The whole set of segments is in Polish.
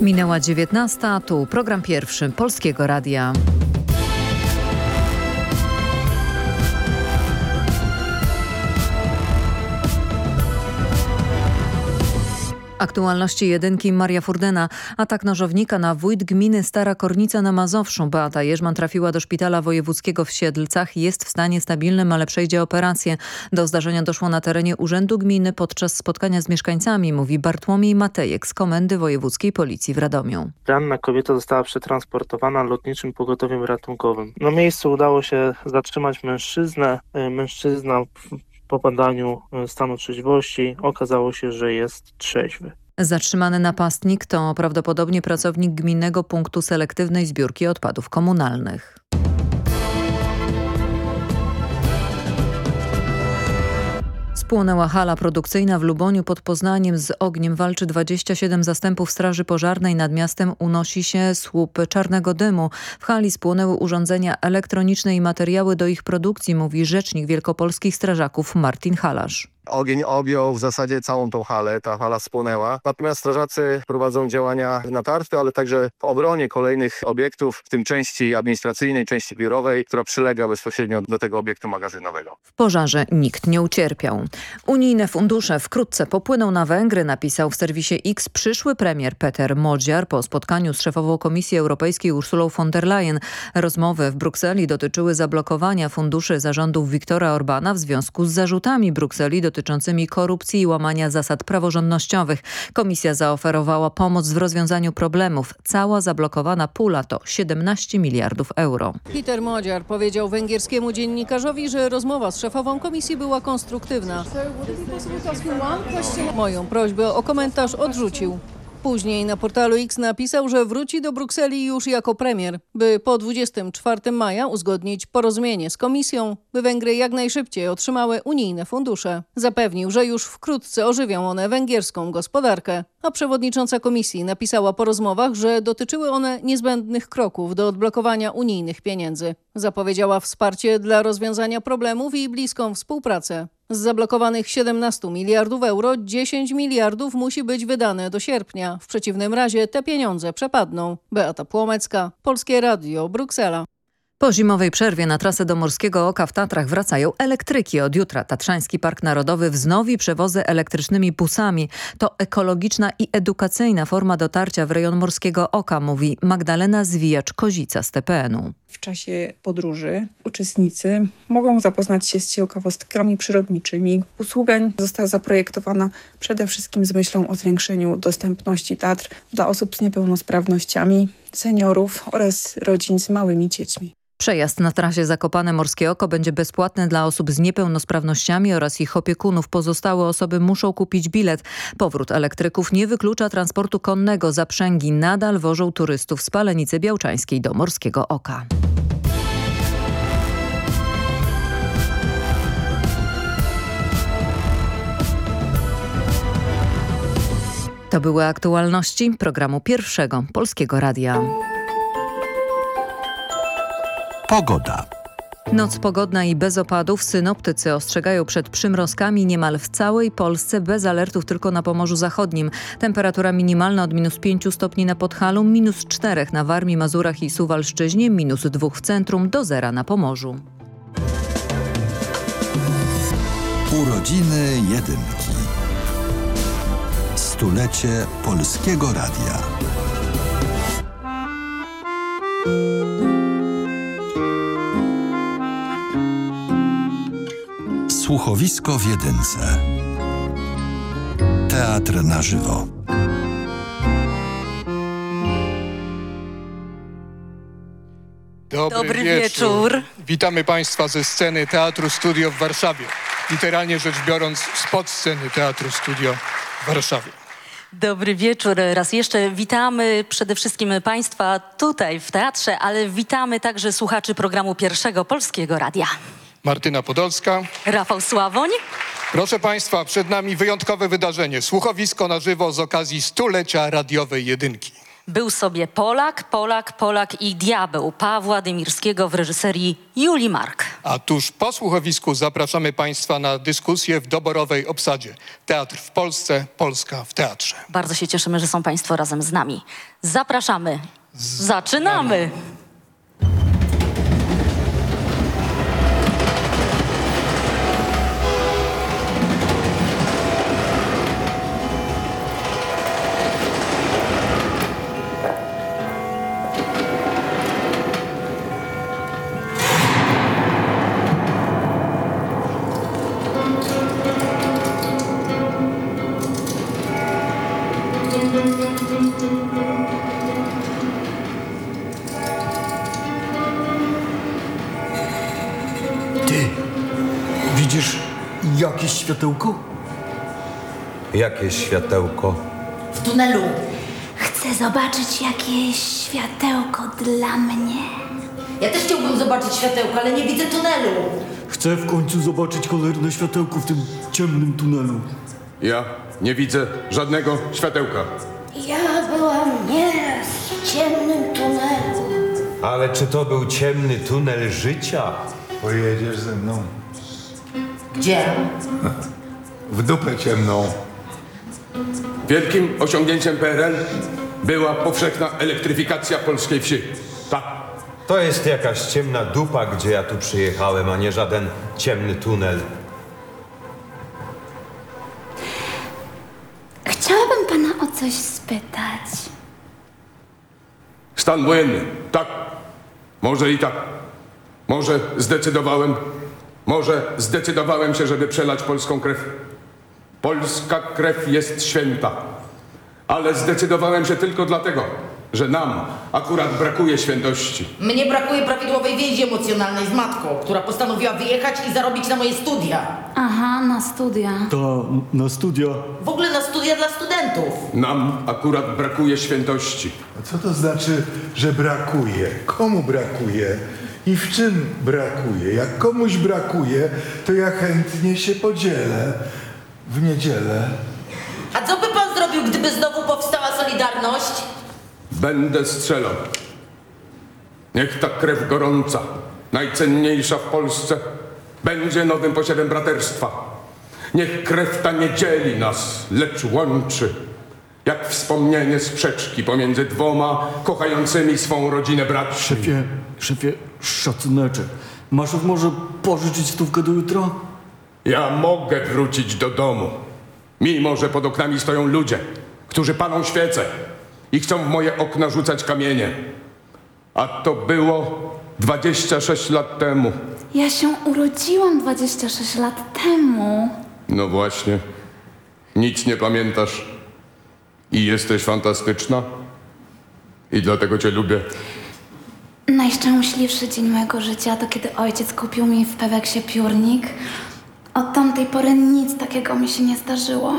Minęła 19, tu program pierwszy Polskiego Radia. Aktualności jedynki Maria Furdena. Atak nożownika na wójt gminy Stara Kornica na Mazowszu. Beata Jerzman trafiła do szpitala wojewódzkiego w Siedlcach. Jest w stanie stabilnym, ale przejdzie operację. Do zdarzenia doszło na terenie Urzędu Gminy podczas spotkania z mieszkańcami, mówi Bartłomiej Matejek z Komendy Wojewódzkiej Policji w Radomiu. Ranna kobieta została przetransportowana lotniczym pogotowiem ratunkowym. Na miejscu udało się zatrzymać mężczyznę. E, Mężczyzna po badaniu e, stanu trzeźwości okazało się, że jest trzeźwy. Zatrzymany napastnik to prawdopodobnie pracownik Gminnego Punktu Selektywnej Zbiórki Odpadów Komunalnych. Spłonęła hala produkcyjna w Luboniu pod Poznaniem. Z ogniem walczy 27 zastępów Straży Pożarnej. Nad miastem unosi się słup czarnego dymu. W hali spłonęły urządzenia elektroniczne i materiały do ich produkcji, mówi rzecznik wielkopolskich strażaków Martin Halasz. Ogień objął w zasadzie całą tą halę, ta hala spłonęła. Natomiast strażacy prowadzą działania natarste, ale także w obronie kolejnych obiektów, w tym części administracyjnej, części biurowej, która przylega bezpośrednio do tego obiektu magazynowego. W pożarze nikt nie ucierpiał. Unijne fundusze wkrótce popłyną na Węgry, napisał w serwisie X przyszły premier Peter Modziar po spotkaniu z szefową Komisji Europejskiej Ursulą von der Leyen. Rozmowy w Brukseli dotyczyły zablokowania funduszy zarządów Viktora Orbana w związku z zarzutami Brukseli dotyczącymi korupcji i łamania zasad praworządnościowych. Komisja zaoferowała pomoc w rozwiązaniu problemów. Cała zablokowana pula to 17 miliardów euro. Peter Modziar powiedział węgierskiemu dziennikarzowi, że rozmowa z szefową komisji była konstruktywna. Moją prośbę o komentarz odrzucił. Później na portalu X napisał, że wróci do Brukseli już jako premier, by po 24 maja uzgodnić porozumienie z komisją, by Węgry jak najszybciej otrzymały unijne fundusze. Zapewnił, że już wkrótce ożywią one węgierską gospodarkę, a przewodnicząca komisji napisała po rozmowach, że dotyczyły one niezbędnych kroków do odblokowania unijnych pieniędzy. Zapowiedziała wsparcie dla rozwiązania problemów i bliską współpracę. Z zablokowanych 17 miliardów euro 10 miliardów musi być wydane do sierpnia. W przeciwnym razie te pieniądze przepadną. Beata Płomecka, Polskie Radio, Bruksela. Po zimowej przerwie na trasę do Morskiego Oka w Tatrach wracają elektryki. Od jutra Tatrzański Park Narodowy wznowi przewozy elektrycznymi busami. To ekologiczna i edukacyjna forma dotarcia w rejon Morskiego Oka, mówi Magdalena Zwijacz-Kozica z TPN-u. W czasie podróży uczestnicy mogą zapoznać się z ciekawostkami przyrodniczymi. Usługa została zaprojektowana przede wszystkim z myślą o zwiększeniu dostępności Tatr dla osób z niepełnosprawnościami, seniorów oraz rodzin z małymi dziećmi. Przejazd na trasie Zakopane Morskie Oko będzie bezpłatny dla osób z niepełnosprawnościami oraz ich opiekunów. Pozostałe osoby muszą kupić bilet. Powrót elektryków nie wyklucza transportu konnego. Zaprzęgi nadal wożą turystów z Palenicy Białczańskiej do Morskiego Oka. To były aktualności programu pierwszego Polskiego Radia. Pogoda. Noc pogodna i bez opadów. Synoptycy ostrzegają przed przymrozkami niemal w całej Polsce, bez alertów tylko na Pomorzu Zachodnim. Temperatura minimalna od minus 5 stopni na Podhalu, minus 4 na Warmii, Mazurach i Suwalszczyźnie, minus 2 w centrum, do zera na Pomorzu. Urodziny Jedynki. Stulecie Polskiego Radia. Słuchowisko w Jedynce. Teatr na żywo. Dobry, Dobry wieczór. wieczór. Witamy Państwa ze sceny Teatru Studio w Warszawie. Literalnie rzecz biorąc, spod sceny Teatru Studio w Warszawie. Dobry wieczór. Raz jeszcze witamy przede wszystkim Państwa tutaj w teatrze, ale witamy także słuchaczy programu Pierwszego Polskiego Radia. Martyna Podolska. Rafał Sławoń. Proszę Państwa, przed nami wyjątkowe wydarzenie. Słuchowisko na żywo z okazji stulecia radiowej jedynki. Był sobie Polak, Polak, Polak i diabeł Pawła Dymirskiego w reżyserii Julii Mark. A tuż po słuchowisku zapraszamy Państwa na dyskusję w doborowej obsadzie. Teatr w Polsce, Polska w teatrze. Bardzo się cieszymy, że są Państwo razem z nami. Zapraszamy. Zaczynamy. Jakieś światełko? Jakie światełko? w tunelu. Chcę zobaczyć jakieś światełko dla mnie. Ja też chciałbym zobaczyć światełko, ale nie widzę tunelu. Chcę w końcu zobaczyć cholerne światełko w tym ciemnym tunelu. Ja nie widzę żadnego światełka. Ja byłam nieraz w ciemnym tunelu. Ale czy to był ciemny tunel życia? Pojedziesz ze mną Gdzie? w dupę ciemną. Wielkim osiągnięciem PRL była powszechna elektryfikacja polskiej wsi. Tak. To jest jakaś ciemna dupa, gdzie ja tu przyjechałem, a nie żaden ciemny tunel. Chciałabym pana o coś spytać. Stan wojenny. Tak. Może i tak. Może zdecydowałem. Może zdecydowałem się, żeby przelać polską krew. Polska krew jest święta. Ale zdecydowałem się tylko dlatego, że nam akurat brakuje świętości. Mnie brakuje prawidłowej więzi emocjonalnej z matką, która postanowiła wyjechać i zarobić na moje studia. Aha, na studia. Ta, na studia. W ogóle na studia dla studentów. Nam akurat brakuje świętości. A co to znaczy, że brakuje? Komu brakuje? I w czym brakuje? Jak komuś brakuje, to ja chętnie się podzielę w niedzielę. A co by pan zrobił, gdyby znowu powstała Solidarność? Będę strzelał. Niech ta krew gorąca, najcenniejsza w Polsce, będzie nowym posiadem braterstwa. Niech krew ta nie dzieli nas, lecz łączy. Jak wspomnienie sprzeczki pomiędzy dwoma kochającymi swą rodzinę braćmi. Szefie, szefie, szacuneczek. Masz może pożyczyć stówkę do jutra? Ja mogę wrócić do domu, mimo że pod oknami stoją ludzie, którzy palą świece i chcą w moje okna rzucać kamienie. A to było 26 lat temu. Ja się urodziłam 26 lat temu. No właśnie. Nic nie pamiętasz. I jesteś fantastyczna. I dlatego cię lubię. Najszczęśliwszy dzień mojego życia to kiedy ojciec kupił mi w Peweksie piórnik. Od tamtej pory nic takiego mi się nie zdarzyło.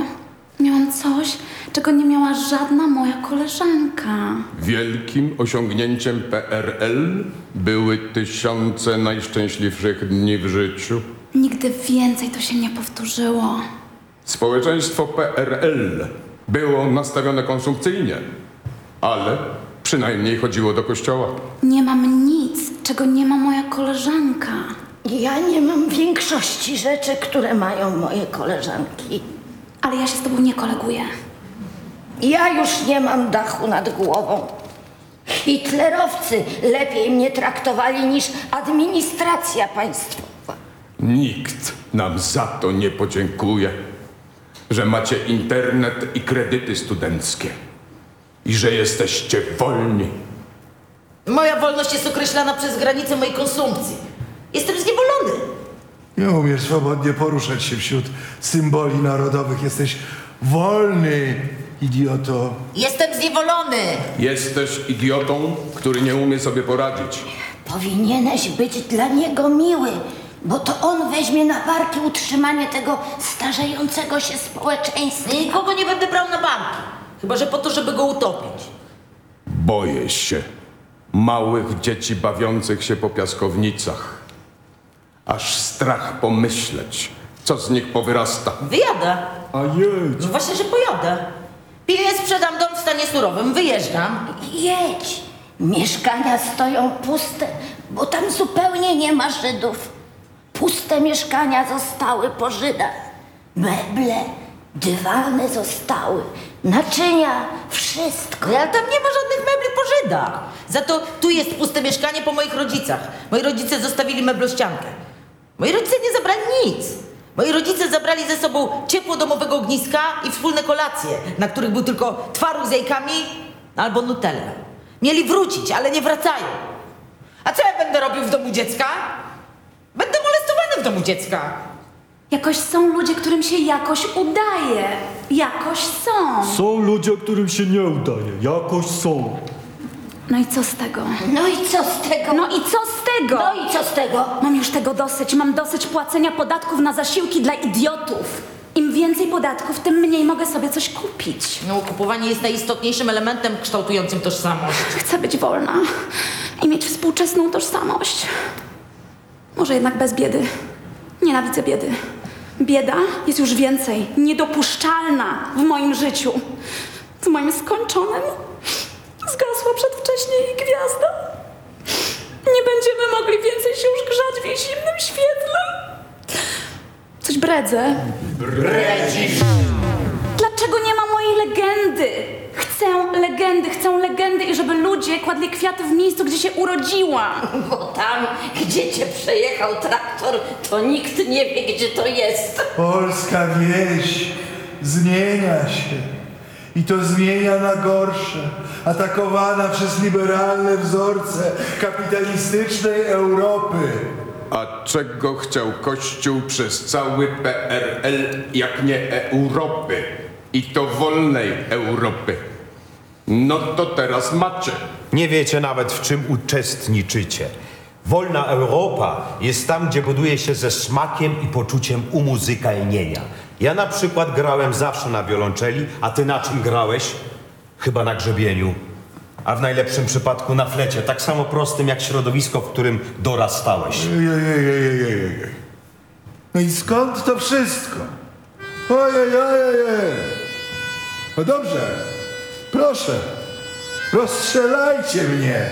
Miałam coś, czego nie miała żadna moja koleżanka. Wielkim osiągnięciem PRL były tysiące najszczęśliwszych dni w życiu. Nigdy więcej to się nie powtórzyło. Społeczeństwo PRL było nastawione konsumpcyjnie, ale przynajmniej chodziło do kościoła. Nie mam nic, czego nie ma moja koleżanka. Ja nie mam większości rzeczy, które mają moje koleżanki. Ale ja się z tobą nie koleguję. Ja już nie mam dachu nad głową. Hitlerowcy lepiej mnie traktowali niż administracja państwowa. Nikt nam za to nie podziękuje, że macie internet i kredyty studenckie i że jesteście wolni. Moja wolność jest określana przez granice mojej konsumpcji. Jestem zniewolony. Nie umiesz swobodnie poruszać się wśród symboli narodowych. Jesteś wolny, idioto. Jestem zniewolony. Jesteś idiotą, który nie umie sobie poradzić. Powinieneś być dla niego miły, bo to on weźmie na barki utrzymanie tego starzejącego się społeczeństwa. Nikogo nie będę brał na banki. Chyba, że po to, żeby go utopić. Boję się małych dzieci bawiących się po piaskownicach. Aż strach pomyśleć, co z nich powyrasta. Wyjadę. A jedź. No właśnie, że pojadę. Piję, sprzedam dom w stanie surowym, wyjeżdżam. Jedź. Mieszkania stoją puste, bo tam zupełnie nie ma Żydów. Puste mieszkania zostały po Żydach. Meble, dywany zostały, naczynia, wszystko. Ale tam nie ma żadnych mebli po Żydach. Za to tu jest puste mieszkanie po moich rodzicach. Moi rodzice zostawili meblościankę. Moi rodzice nie zabrali nic. Moi rodzice zabrali ze sobą ciepło domowego ogniska i wspólne kolacje, na których był tylko twaróg z jajkami albo nutella. Mieli wrócić, ale nie wracają. A co ja będę robił w domu dziecka? Będę molestowany w domu dziecka. Jakoś są ludzie, którym się jakoś udaje. Jakoś są. Są ludzie, którym się nie udaje. Jakoś są. No i co z tego? No i co z tego? No i co z tego? No i co z tego? Mam już tego dosyć. Mam dosyć płacenia podatków na zasiłki dla idiotów. Im więcej podatków, tym mniej mogę sobie coś kupić. No, kupowanie jest najistotniejszym elementem kształtującym tożsamość. Chcę być wolna i mieć współczesną tożsamość. Może jednak bez biedy. Nienawidzę biedy. Bieda jest już więcej, niedopuszczalna w moim życiu. W moim skończonym zgasła przedwcześnie jej gwiazda. Nie będziemy mogli więcej się już grzać w jej zimnym świetle. Coś bredzę. Bredzisz! Dlaczego nie ma mojej legendy? Chcę legendy, chcę legendy i żeby ludzie kładli kwiaty w miejscu, gdzie się urodziłam. Bo tam, gdzie cię przejechał traktor, to nikt nie wie, gdzie to jest. Polska wieś zmienia się. I to zmienia na gorsze. Atakowana przez liberalne wzorce kapitalistycznej Europy. A czego chciał Kościół przez cały PRL, jak nie Europy? I to wolnej Europy. No to teraz macie. Nie wiecie nawet, w czym uczestniczycie. Wolna Europa jest tam, gdzie buduje się ze smakiem i poczuciem umuzykalnienia. Ja na przykład grałem zawsze na wiolonczeli, a ty na czym grałeś? Chyba na grzebieniu. A w najlepszym przypadku na flecie, tak samo prostym jak środowisko, w którym dorastałeś. Ojej, No i skąd to wszystko? Ojej, ojej, ojej. No dobrze, proszę, rozstrzelajcie mnie.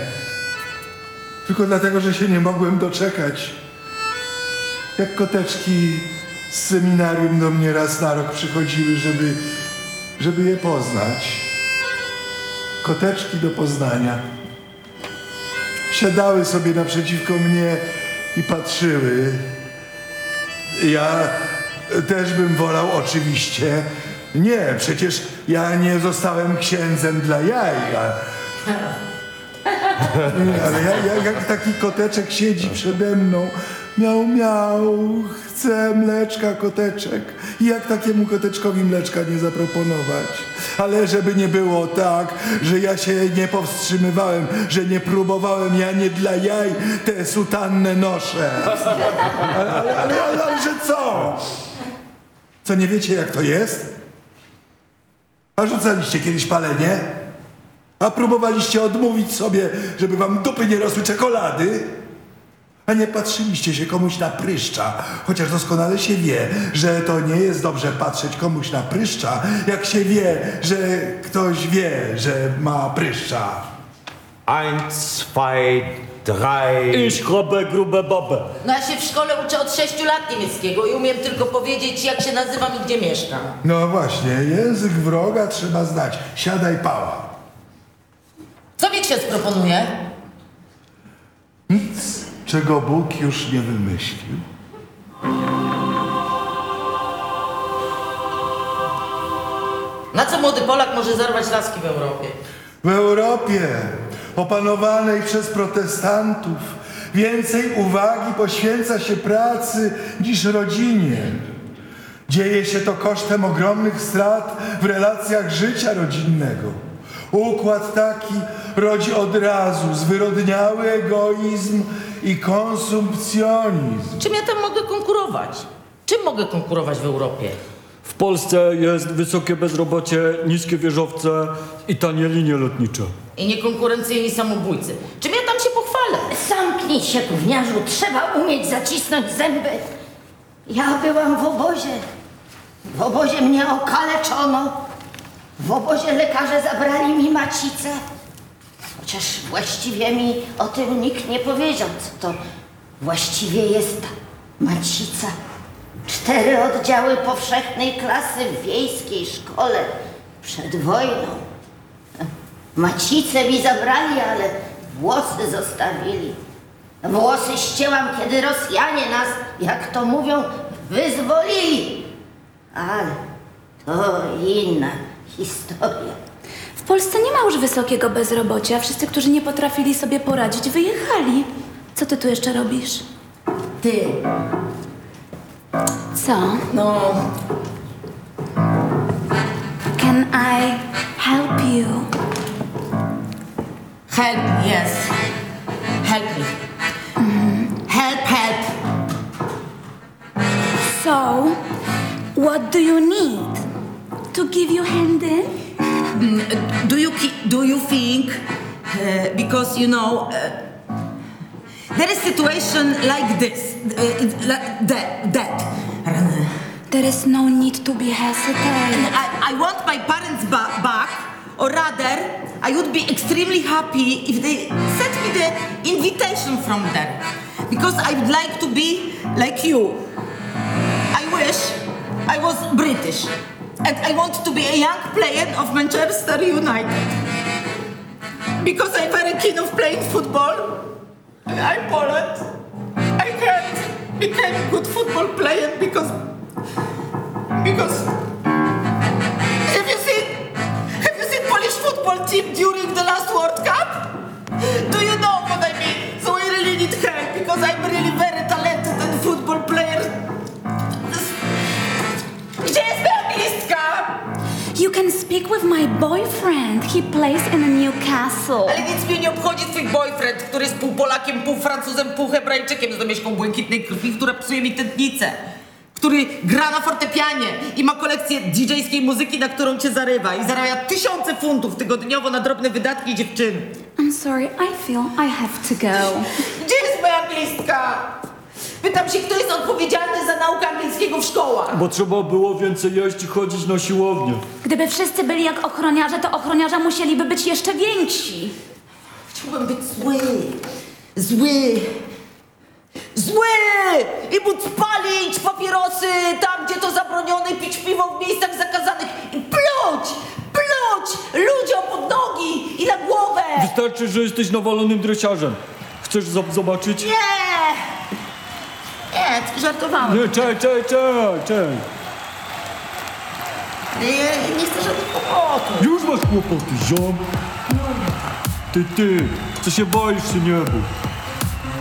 Tylko dlatego, że się nie mogłem doczekać. Jak koteczki z seminarium do mnie raz na rok przychodziły, żeby, żeby je poznać. Koteczki do Poznania. Siadały sobie naprzeciwko mnie i patrzyły. Ja też bym wolał oczywiście. Nie, przecież ja nie zostałem księdzem dla jaj. a- Nie, ale ja, ja, jak taki koteczek siedzi przede mną, miał, miał, chcę mleczka koteczek. I jak takiemu koteczkowi mleczka nie zaproponować? Ale żeby nie było tak, że ja się nie powstrzymywałem, że nie próbowałem, ja nie dla jaj tę sutannę noszę. Ale, ale, ale, ale, ale że co? Co, nie wiecie jak to jest? A kiedyś palenie? A próbowaliście odmówić sobie, żeby wam dupy nie rosły czekolady? A nie patrzyliście się komuś na pryszcza, chociaż doskonale się wie, że to nie jest dobrze patrzeć komuś na pryszcza, jak się wie, że ktoś wie, że ma pryszcza. Eins, zwei, drei. Ich habe grube babę. No ja się w szkole uczę od 6 lat niemieckiego i umiem tylko powiedzieć, jak się nazywam i gdzie mieszkam. No właśnie, język wroga trzeba znać. Siadaj pała. Co mi ksiądz proponuje? Nic, czego Bóg już nie wymyślił. Na co młody Polak może zarwać laski w Europie? W Europie opanowanej przez protestantów więcej uwagi poświęca się pracy niż rodzinie. Dzieje się to kosztem ogromnych strat w relacjach życia rodzinnego. Układ taki rodzi od razu zwyrodniały egoizm i konsumpcjonizm. Czym ja tam mogę konkurować? Czym mogę konkurować w Europie? W Polsce jest wysokie bezrobocie, niskie wieżowce i tanie linie lotnicze. I niekonkurencyjni samobójcy. Czym ja tam się pochwalę? Zamknij się, gówniarzu, trzeba umieć zacisnąć zęby. Ja byłam w obozie. W obozie mnie okaleczono. W obozie lekarze zabrali mi macicę. Chociaż właściwie mi o tym nikt nie powiedział, co to właściwie jest ta macica. Cztery oddziały powszechnej klasy w wiejskiej szkole przed wojną. Macicę mi zabrali, ale włosy zostawili. Włosy ścięłam, kiedy Rosjanie nas, jak to mówią, wyzwolili. Ale to inna historia. W Polsce nie ma już wysokiego bezrobocia. Wszyscy, którzy nie potrafili sobie poradzić, wyjechali. Co ty tu jeszcze robisz? Ty. Co? No, Can I help you? Help, yes. Help me. Help, help. So, what do you need? To give you hand in? Do you do you think uh, because you know uh, there is situation like this uh, like that that There is no need to be hesitant. I, I want my parents ba- back or rather I would be extremely happy if they sent me the invitation from them, because I would like to be like you I wish I was British and I want to be a young player of Manchester United because I'm very keen of playing football. I'm Poland. I can't become a good football player because because football team during the last World Cup? Do you know what I mean? So I really need help because I'm really very talented and football player. Gdzie jest moja blistka? You can speak with my boyfriend. He plays in Newcastle. Ale nic mnie nie obchodzi twój boyfriend, który jest pół Polakiem, pół Francuzem, pół Hebrajczykiem z domieszką błękitnej krwi, która psuje mi tętnicę. Który gra na fortepianie i ma kolekcję DJ-skiej muzyki, na którą cię zarywa i zarabia tysiące funtów tygodniowo na drobne wydatki dziewczyny. I'm sorry, I feel I have to go. Gdzie jest moja anglistka? Pytam się, kto jest odpowiedzialny za naukę angielskiego w szkołach? Bo trzeba było więcej jeść i chodzić na siłownię. Gdyby wszyscy byli jak ochroniarze, to ochroniarze musieliby być jeszcze więksi. Chciałbym być zły. Zły. Zły! I móc palić papierosy tam, gdzie to zabronione, pić piwo w miejscach zakazanych i pluć! Pluć! Ludziom pod nogi i na głowę! Wystarczy, że jesteś nawalonym dresiarzem. Chcesz zob- zobaczyć? Nie! Nie, żartowałam. Nie, czekaj, czekaj, czekaj, czekaj. Nie, nie chcę żadnych kłopotów. Już masz kłopoty, ziom. Ty, ty, co się boisz się nie bój.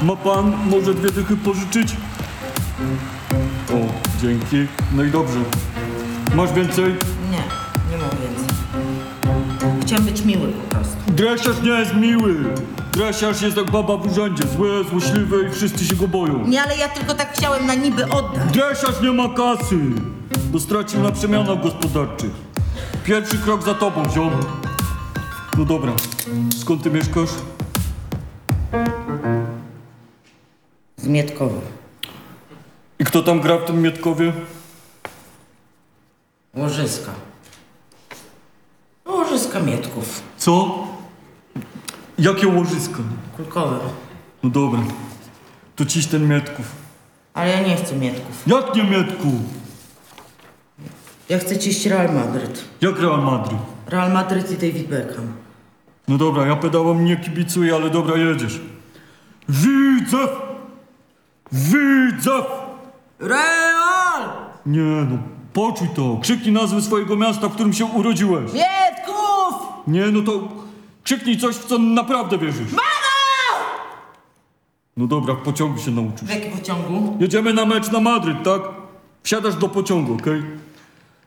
Ma pan może dwie dychy pożyczyć? O, dzięki. No i dobrze. Masz więcej? Nie, nie mam więcej. Chciałem być miły po prostu. Dresiarz nie jest miły. Dresiarz jest jak baba w urzędzie. Zły, złośliwy i wszyscy się go boją. Nie, ale ja tylko tak chciałem na niby oddać. Dresiarz nie ma kasy, bo stracił na przemianach gospodarczych. Pierwszy krok za tobą, ziom. No dobra, skąd ty mieszkasz? Z. I kto tam gra w tym Mietkowie? Łożyska. Łożyska Mietków. Co? Jakie łożysko? Kulkowe. No dobra, to ciś ten Mietków. Ale ja nie chcę Mietków. Jak nie Mietku? Ja chcę ciść Real Madryt. Jak Real Madryt? Real Madryt i David Beckham. No dobra, ja pedałom nie kibicuję, ale dobra, jedziesz. Widzew! Widzew! Real! Nie no, poczuj to. Krzyknij nazwy swojego miasta, w którym się urodziłeś. Mietków! Nie, no to krzyknij coś, w co naprawdę wierzysz. Mama! No dobra, w pociągu się nauczysz. W jakim pociągu? Jedziemy na mecz na Madryt, tak? Wsiadasz do pociągu, okej?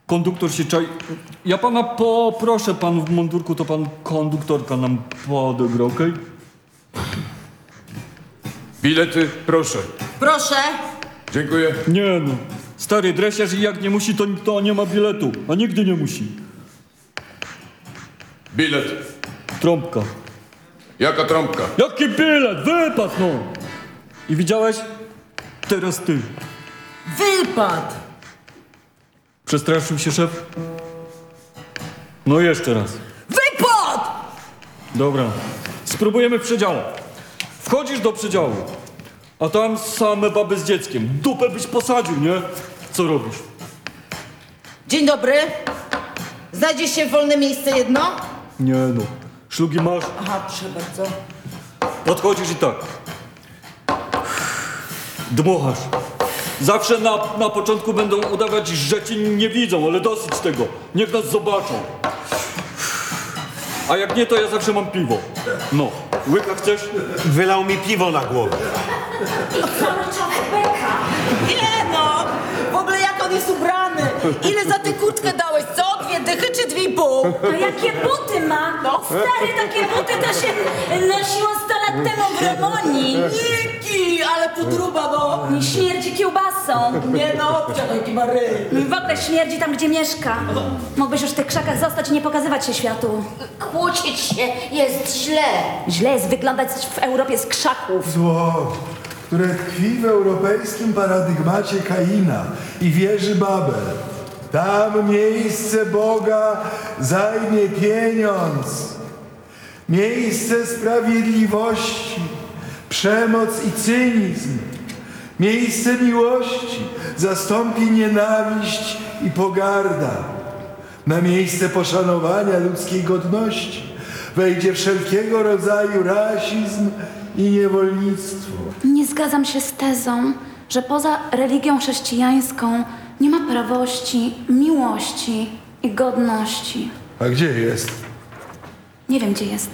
Konduktor się czai. Ja pana poproszę, pan w mundurku, to pan konduktorka nam podegra, okej? Bilety, proszę. Proszę. Dziękuję. Nie no. Stary dresiarz i jak nie musi, to, to nie ma biletu. A nigdy nie musi. Bilet. Trąbka. Jaka trąbka? Jaki bilet? Wypad, no! I widziałeś? Teraz ty. Wypad! Przestraszył się szef? No jeszcze raz. Wypad! Dobra. Spróbujemy przedziału. Wchodzisz do przedziału, a tam same baby z dzieckiem. Dupę byś posadził, nie? Co robisz? Dzień dobry. Znajdzie się wolne miejsce jedno? Nie no. Szlugi masz, Aha, proszę bardzo. podchodzisz i tak. Dmuchasz. Zawsze na, na początku będą udawać, że cię nie widzą, ale dosyć tego. Niech nas zobaczą. A jak nie, to ja zawsze mam piwo. No. Łyka chcesz? Wylał mi piwo na głowę. Nie no! W ogóle jak on jest ubrany? Ile za tę kurtkę dałeś? Co? Dwie dychy czy dwie i pół? A jakie buty ma? No. Stary, takie buty to się nosiło 100 lat temu w Romonii. Niki, ale podruba no! Nie śmierdzi kiełbasą. Nie no, ma ryj. Mi w ogóle śmierdzi tam, gdzie mieszka. Mógłbyś już w tych krzakach zostać i nie pokazywać się światu. Kłócić się jest źle. Źle jest wyglądać w Europie z krzaków. Zło, które tkwi w europejskim paradygmacie Kaina i wieży Babel. Tam miejsce Boga zajmie pieniądz. Miejsce sprawiedliwości, przemoc i cynizm. Miejsce miłości zastąpi nienawiść i pogarda. Na miejsce poszanowania ludzkiej godności wejdzie wszelkiego rodzaju rasizm i niewolnictwo. Nie zgadzam się z tezą, że poza religią chrześcijańską nie ma prawości, miłości i godności. A gdzie jest? Nie wiem, gdzie jest.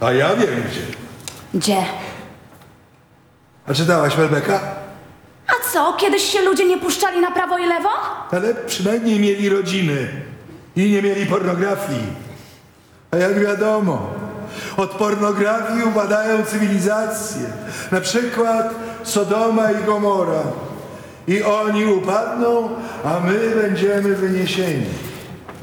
A ja wiem gdzie. Gdzie? A czytałaś Welbeka? A co, kiedyś się ludzie nie puszczali na prawo i lewo? Ale przynajmniej mieli rodziny i nie mieli pornografii. A jak wiadomo, od pornografii upadają cywilizacje. Na przykład Sodoma i Gomora. I oni upadną, a my będziemy wyniesieni.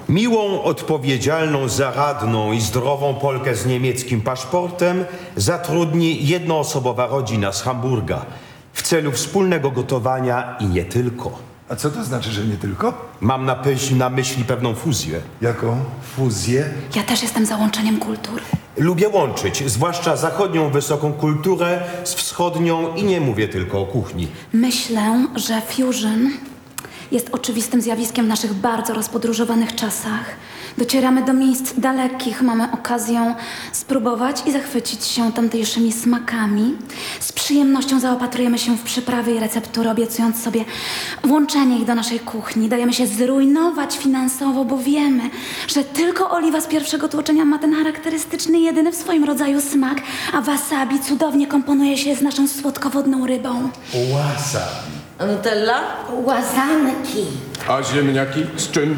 Miłą, odpowiedzialną, zaradną i zdrową Polkę z niemieckim paszportem zatrudni jednoosobowa rodzina z Hamburga w celu wspólnego gotowania i nie tylko. A co to znaczy, że nie tylko? Mam na, pyś- na myśli pewną fuzję. Jaką? Fuzję? Ja też jestem załączeniem kultur. Lubię łączyć, zwłaszcza zachodnią wysoką kulturę z wschodnią i nie mówię tylko o kuchni. Myślę, że fusion jest oczywistym zjawiskiem w naszych bardzo rozpodróżowanych czasach. Docieramy do miejsc dalekich, mamy okazję spróbować i zachwycić się tamtejszymi smakami. Z przyjemnością zaopatrujemy się w przyprawy i receptury, obiecując sobie włączenie ich do naszej kuchni. Dajemy się zrujnować finansowo, bo wiemy, że tylko oliwa z pierwszego tłoczenia ma ten charakterystyczny, jedyny w swoim rodzaju smak, a wasabi cudownie komponuje się z naszą słodkowodną rybą. Wasabi. A Nutella? Łazanki. A ziemniaki z czym?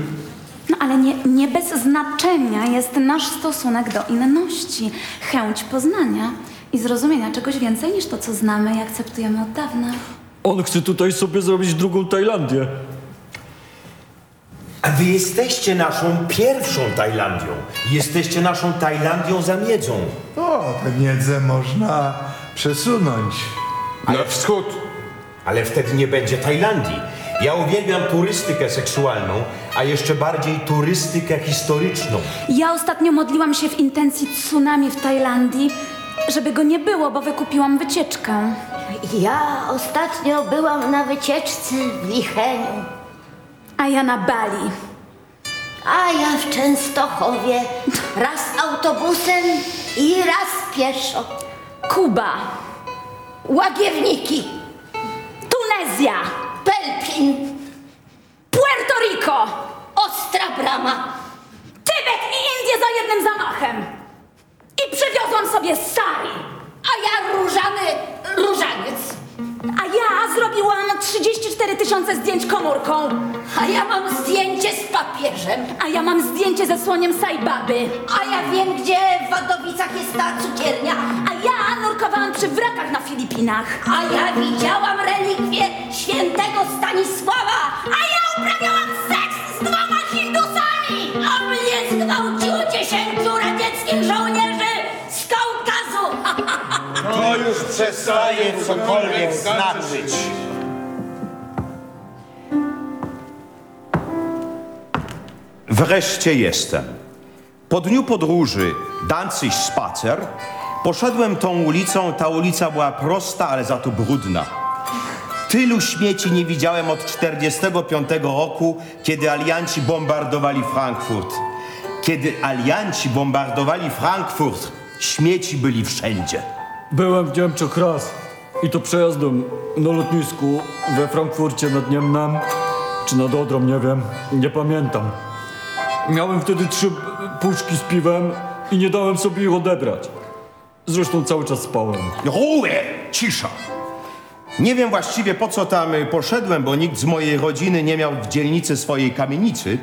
No ale nie, nie bez znaczenia jest nasz stosunek do inności, chęć poznania i zrozumienia czegoś więcej niż to, co znamy i akceptujemy od dawna. On chce tutaj sobie zrobić drugą Tajlandię. A wy jesteście naszą pierwszą Tajlandią. Jesteście naszą Tajlandią za miedzą. O, tę miedzę można przesunąć. Na wschód. Ale wtedy nie będzie Tajlandii. Ja uwielbiam turystykę seksualną, a jeszcze bardziej turystykę historyczną. Ja ostatnio modliłam się w intencji tsunami w Tajlandii, żeby go nie było, bo wykupiłam wycieczkę. Ja ostatnio byłam na wycieczce w Licheniu, A ja na Bali. a ja w Częstochowie. Raz autobusem i raz pieszo. Kuba. Łagiewniki, Tunezja. Pelpin, Puerto Rico. Ostra Brama. Tybet i Indie za jednym zamachem. I przywiozłam sobie sari. A ja różany różaniec. A ja zrobiłam 34 tysiące zdjęć komórką. A ja mam zdjęcie z papieżem. A ja mam zdjęcie ze słoniem Sajbaby. A ja wiem, gdzie w Wadowicach jest ta cukiernia. A ja nurkowałam przy wrakach na Filipinach. A ja widziałam relikwie świętego Stanisława. A ja uprawiałam seks z dwoma Hindusami! A mnie zgwałciło dziesięciu radzieckich żołnierzy z Kaukazu! To już przestaje cokolwiek znaczyć. Wreszcie jestem. Po dniu podróży Danzig spacer poszedłem tą ulicą. Ta ulica była prosta, ale za to brudna. Tylu śmieci nie widziałem od 45 roku, kiedy alianci bombardowali Frankfurt. Kiedy alianci bombardowali Frankfurt, śmieci byli wszędzie. Byłem w Niemczech raz. I to przejazdem na lotnisku we Frankfurcie nad Niemnem, czy nad Odrą, nie wiem, nie pamiętam. Miałem wtedy trzy puszki z piwem i nie dałem sobie ich odebrać. Zresztą cały czas spałem. Ruhe! Cisza! Nie wiem właściwie po co tam poszedłem, bo nikt z mojej rodziny nie miał w dzielnicy swojej kamienicy.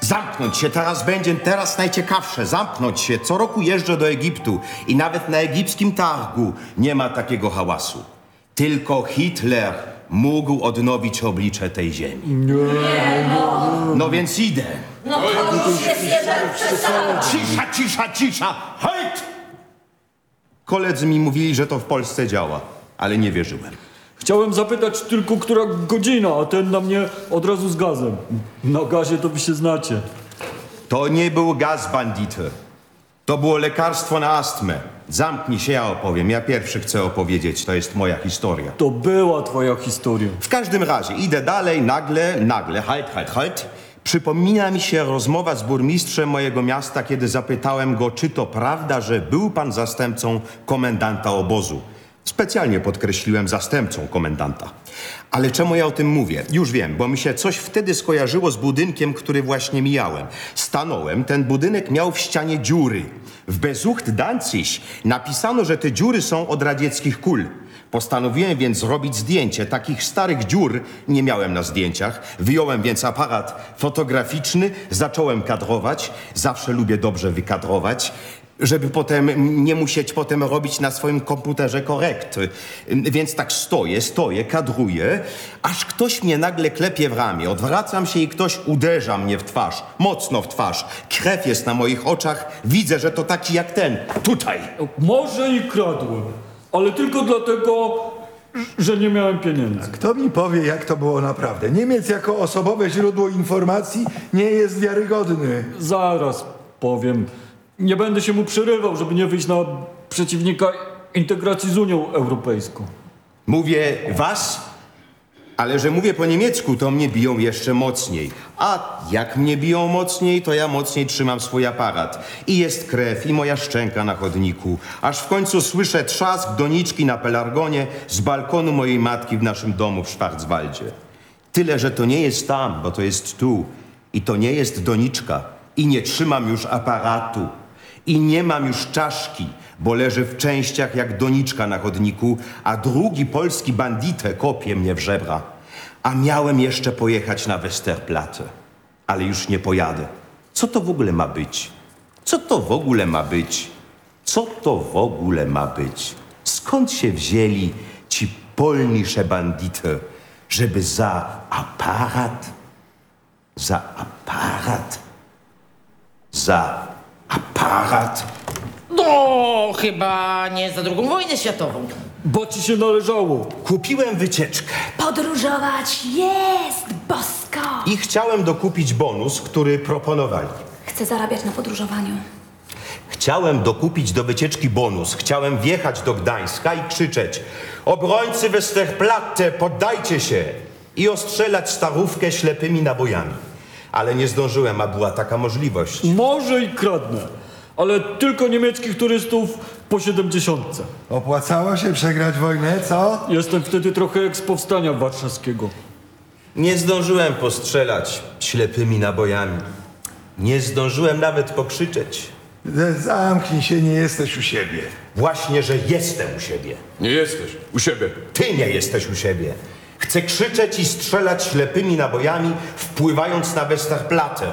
Zamknąć się, teraz będzie, teraz najciekawsze, zamknąć się. Co roku jeżdżę do Egiptu i nawet na egipskim targu nie ma takiego hałasu. Tylko Hitler mógł odnowić oblicze tej ziemi. No więc idę. No to już jest przesada. Cisza, cisza, cisza! Halt! Koledzy mi mówili, że to w Polsce działa, ale nie wierzyłem. Chciałem zapytać tylko, która godzina, a ten na mnie od razu z gazem. Na gazie to wy się znacie. To nie był gaz bandity. To było lekarstwo na astmę. Zamknij się, ja opowiem. Ja pierwszy chcę opowiedzieć, to jest moja historia. To była twoja historia. W każdym razie, idę dalej, nagle, nagle, halt, halt, halt. Przypomina mi się rozmowa z burmistrzem mojego miasta, kiedy zapytałem go, czy to prawda, że był pan zastępcą komendanta obozu. Specjalnie podkreśliłem zastępcą komendanta. Ale czemu ja o tym mówię? Już wiem, bo mi się coś wtedy skojarzyło z budynkiem, który właśnie mijałem. Stanąłem, ten budynek miał w ścianie dziury. W Bezucht Danzig napisano, że te dziury są od radzieckich kul. Postanowiłem więc zrobić zdjęcie. Takich starych dziur nie miałem na zdjęciach. Wyjąłem więc aparat fotograficzny, zacząłem kadrować. Zawsze lubię dobrze wykadrować żeby potem nie musieć potem robić na swoim komputerze korekt. Więc tak stoję, stoję, kadruję, aż ktoś mnie nagle klepie w ramię. Odwracam się i ktoś uderza mnie w twarz, mocno w twarz. Krew jest na moich oczach, widzę, że to taki jak ten, tutaj. Może i kradłem, ale tylko dlatego, że nie miałem pieniędzy. Kto mi powie, jak to było naprawdę? Niemiec jako osobowe źródło informacji nie jest wiarygodny. Zaraz powiem. Nie będę się mu przerywał, żeby nie wyjść na przeciwnika integracji z Unią Europejską. Mówię was, ale że mówię po niemiecku, to mnie biją jeszcze mocniej. A jak mnie biją mocniej, to ja mocniej trzymam swój aparat. I jest krew, i moja szczęka na chodniku. Aż w końcu słyszę trzask doniczki na pelargonie z balkonu mojej matki w naszym domu w Schwarzwaldzie. Tyle, że to nie jest tam, bo to jest tu. I to nie jest doniczka. I nie trzymam już aparatu. I nie mam już czaszki, bo leży w częściach jak doniczka na chodniku, a drugi polski banditę kopie mnie w żebra. A miałem jeszcze pojechać na Westerplatte, ale już nie pojadę. Co to w ogóle ma być? Co to w ogóle ma być? Co to w ogóle ma być? Skąd się wzięli ci polnisze bandity, żeby za aparat, za aparat, za aparat No, chyba nie za drugą wojnę światową. Bo ci się należało. Kupiłem wycieczkę Podróżować jest bosko. i chciałem dokupić bonus, który proponowali. Chcę zarabiać na podróżowaniu. Chciałem dokupić do wycieczki bonus. Chciałem wjechać do Gdańska i krzyczeć Obrońcy Westerplatte, poddajcie się! I ostrzelać starówkę ślepymi nabojami. Ale nie zdążyłem, a była taka możliwość. Może i kradnę, ale tylko niemieckich turystów po 70. Opłacało się przegrać wojnę, co? Jestem wtedy trochę jak z powstania warszawskiego. Nie zdążyłem postrzelać ślepymi nabojami. Nie zdążyłem nawet pokrzyczeć. Zamknij się, nie jesteś u siebie. Właśnie, że jestem u siebie. Nie jesteś u siebie. Ty nie jesteś u siebie. Chcę krzyczeć i strzelać ślepymi nabojami, wpływając na Westerplatte.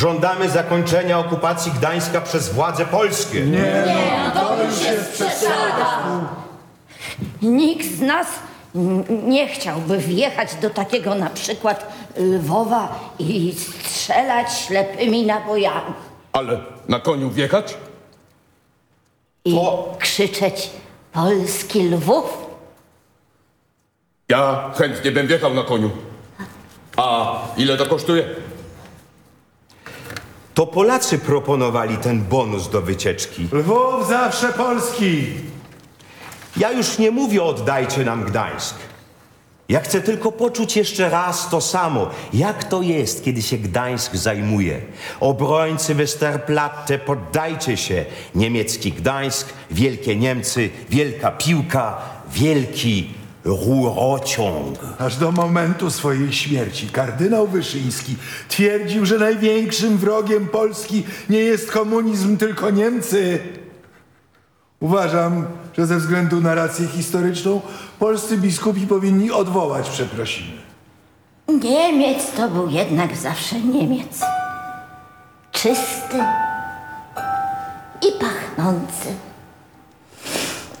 Żądamy zakończenia okupacji Gdańska przez władze polskie. Nie, no to już jest przesada. Nikt z nas n- nie chciałby wjechać do takiego na przykład Lwowa i strzelać ślepymi nabojami Ale na koniu wjechać? i krzyczeć polski Lwów. Ja chętnie bym wjechał na koniu. A ile to kosztuje? To Polacy proponowali ten bonus do wycieczki. Lwów zawsze Polski. Ja już nie mówię oddajcie nam Gdańsk. Ja chcę tylko poczuć jeszcze raz to samo. Jak to jest, kiedy się Gdańsk zajmuje? Obrońcy Westerplatte, poddajcie się. Niemiecki Gdańsk, wielkie Niemcy, wielka piłka, wielki rurociąg. Aż do momentu swojej śmierci kardynał Wyszyński twierdził, że największym wrogiem Polski nie jest komunizm, tylko Niemcy. Uważam, że ze względu na rację historyczną polscy biskupi powinni odwołać przeprosiny. Niemiec to był jednak zawsze Niemiec. Czysty i pachnący.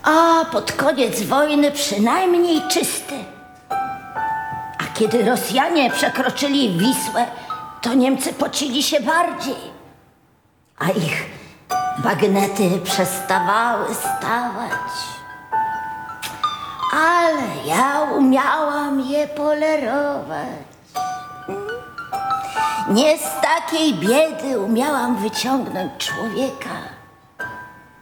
A pod koniec wojny przynajmniej czysty. A kiedy Rosjanie przekroczyli Wisłę, to Niemcy pocili się bardziej. A ich bagnety przestawały stawać. Ale ja umiałam je polerować. Nie z takiej biedy umiałam wyciągnąć człowieka.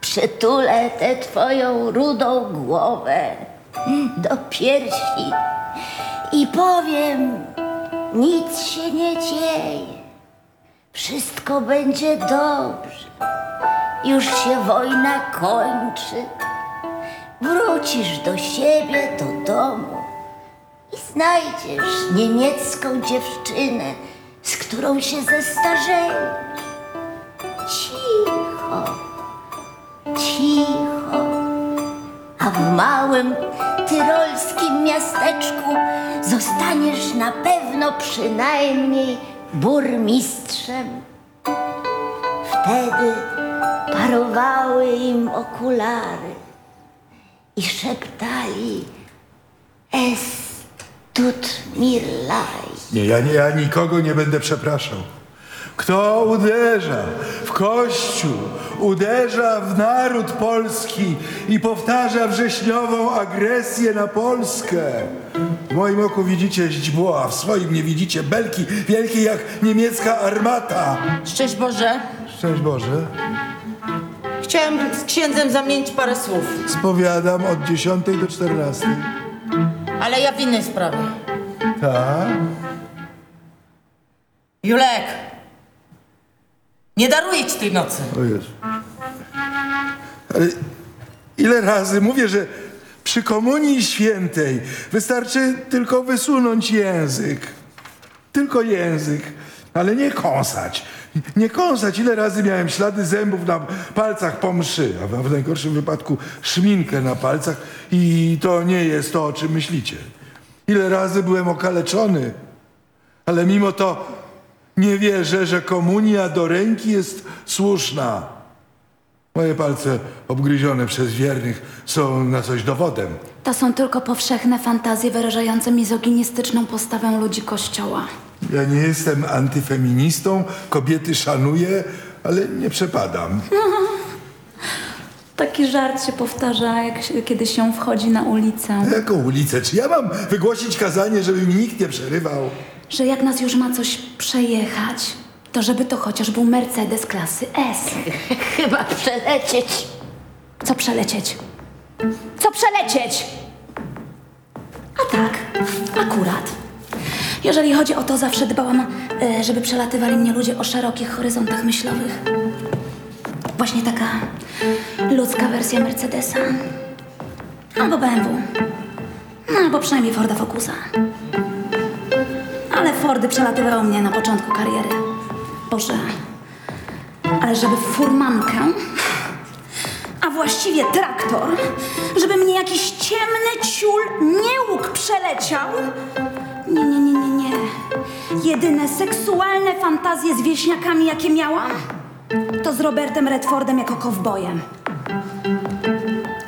Przytulę tę twoją rudą głowę do piersi i powiem, nic się nie dzieje. Wszystko będzie dobrze. Już się wojna kończy. Wrócisz do siebie, do domu i znajdziesz niemiecką dziewczynę, z którą się zestarzejesz. Cicho, cicho. A w małym tyrolskim miasteczku zostaniesz na pewno przynajmniej burmistrzem. Wtedy parowały im okulary i szeptali Es tut mir. Nie, ja, nie, ja nikogo nie będę przepraszał. Kto uderza Kościół, uderza w naród polski i powtarza wrześniową agresję na Polskę. W moim oku widzicie źdźbło, a w swoim nie widzicie belki wielkiej jak niemiecka armata. Szczęść Boże. Szczęść Boże. Chciałem z księdzem zamienić parę słów, Spowiadam od 10 do 14. ale ja w innej sprawie. Tak? Julek! Nie daruję ci tej nocy. O Jezu. Ale ile razy mówię, że przy komunii świętej wystarczy tylko wysunąć język. Tylko język, ale nie kąsać. Nie kąsać. Ile razy miałem ślady zębów na palcach po mszy, a w najgorszym wypadku szminkę na palcach i to nie jest to, o czym myślicie. Ile razy byłem okaleczony, ale mimo to nie wierzę, że komunia do ręki jest słuszna. Moje palce obgryzione przez wiernych są na coś dowodem. To są tylko powszechne fantazje wyrażające mizoginistyczną postawę ludzi Kościoła. Ja nie jestem antyfeministą, kobiety szanuję, ale nie przepadam. Taki żart się powtarza, jak się, kiedy się wchodzi na ulicę. Jaką ulicę? Czy ja mam wygłosić kazanie, żeby mi nikt nie przerywał? Że jak nas już ma coś przejechać, to żeby to chociaż był Mercedes klasy S. Chyba przelecieć. Co przelecieć? Co przelecieć? A tak, akurat. Jeżeli chodzi o to, zawsze dbałam, e, żeby przelatywali mnie ludzie o szerokich horyzontach myślowych. Właśnie taka ludzka wersja Mercedesa. Albo BMW. No, albo przynajmniej Forda Focusa. Fordy przelatywały mnie na początku kariery. Boże, ale żeby furmankę, a właściwie traktor, żeby mnie jakiś ciemny ciul niełuk przeleciał? Nie, nie, nie, nie, nie. Jedyne seksualne fantazje z wieśniakami, jakie miałam, to z Robertem Redfordem jako kowbojem.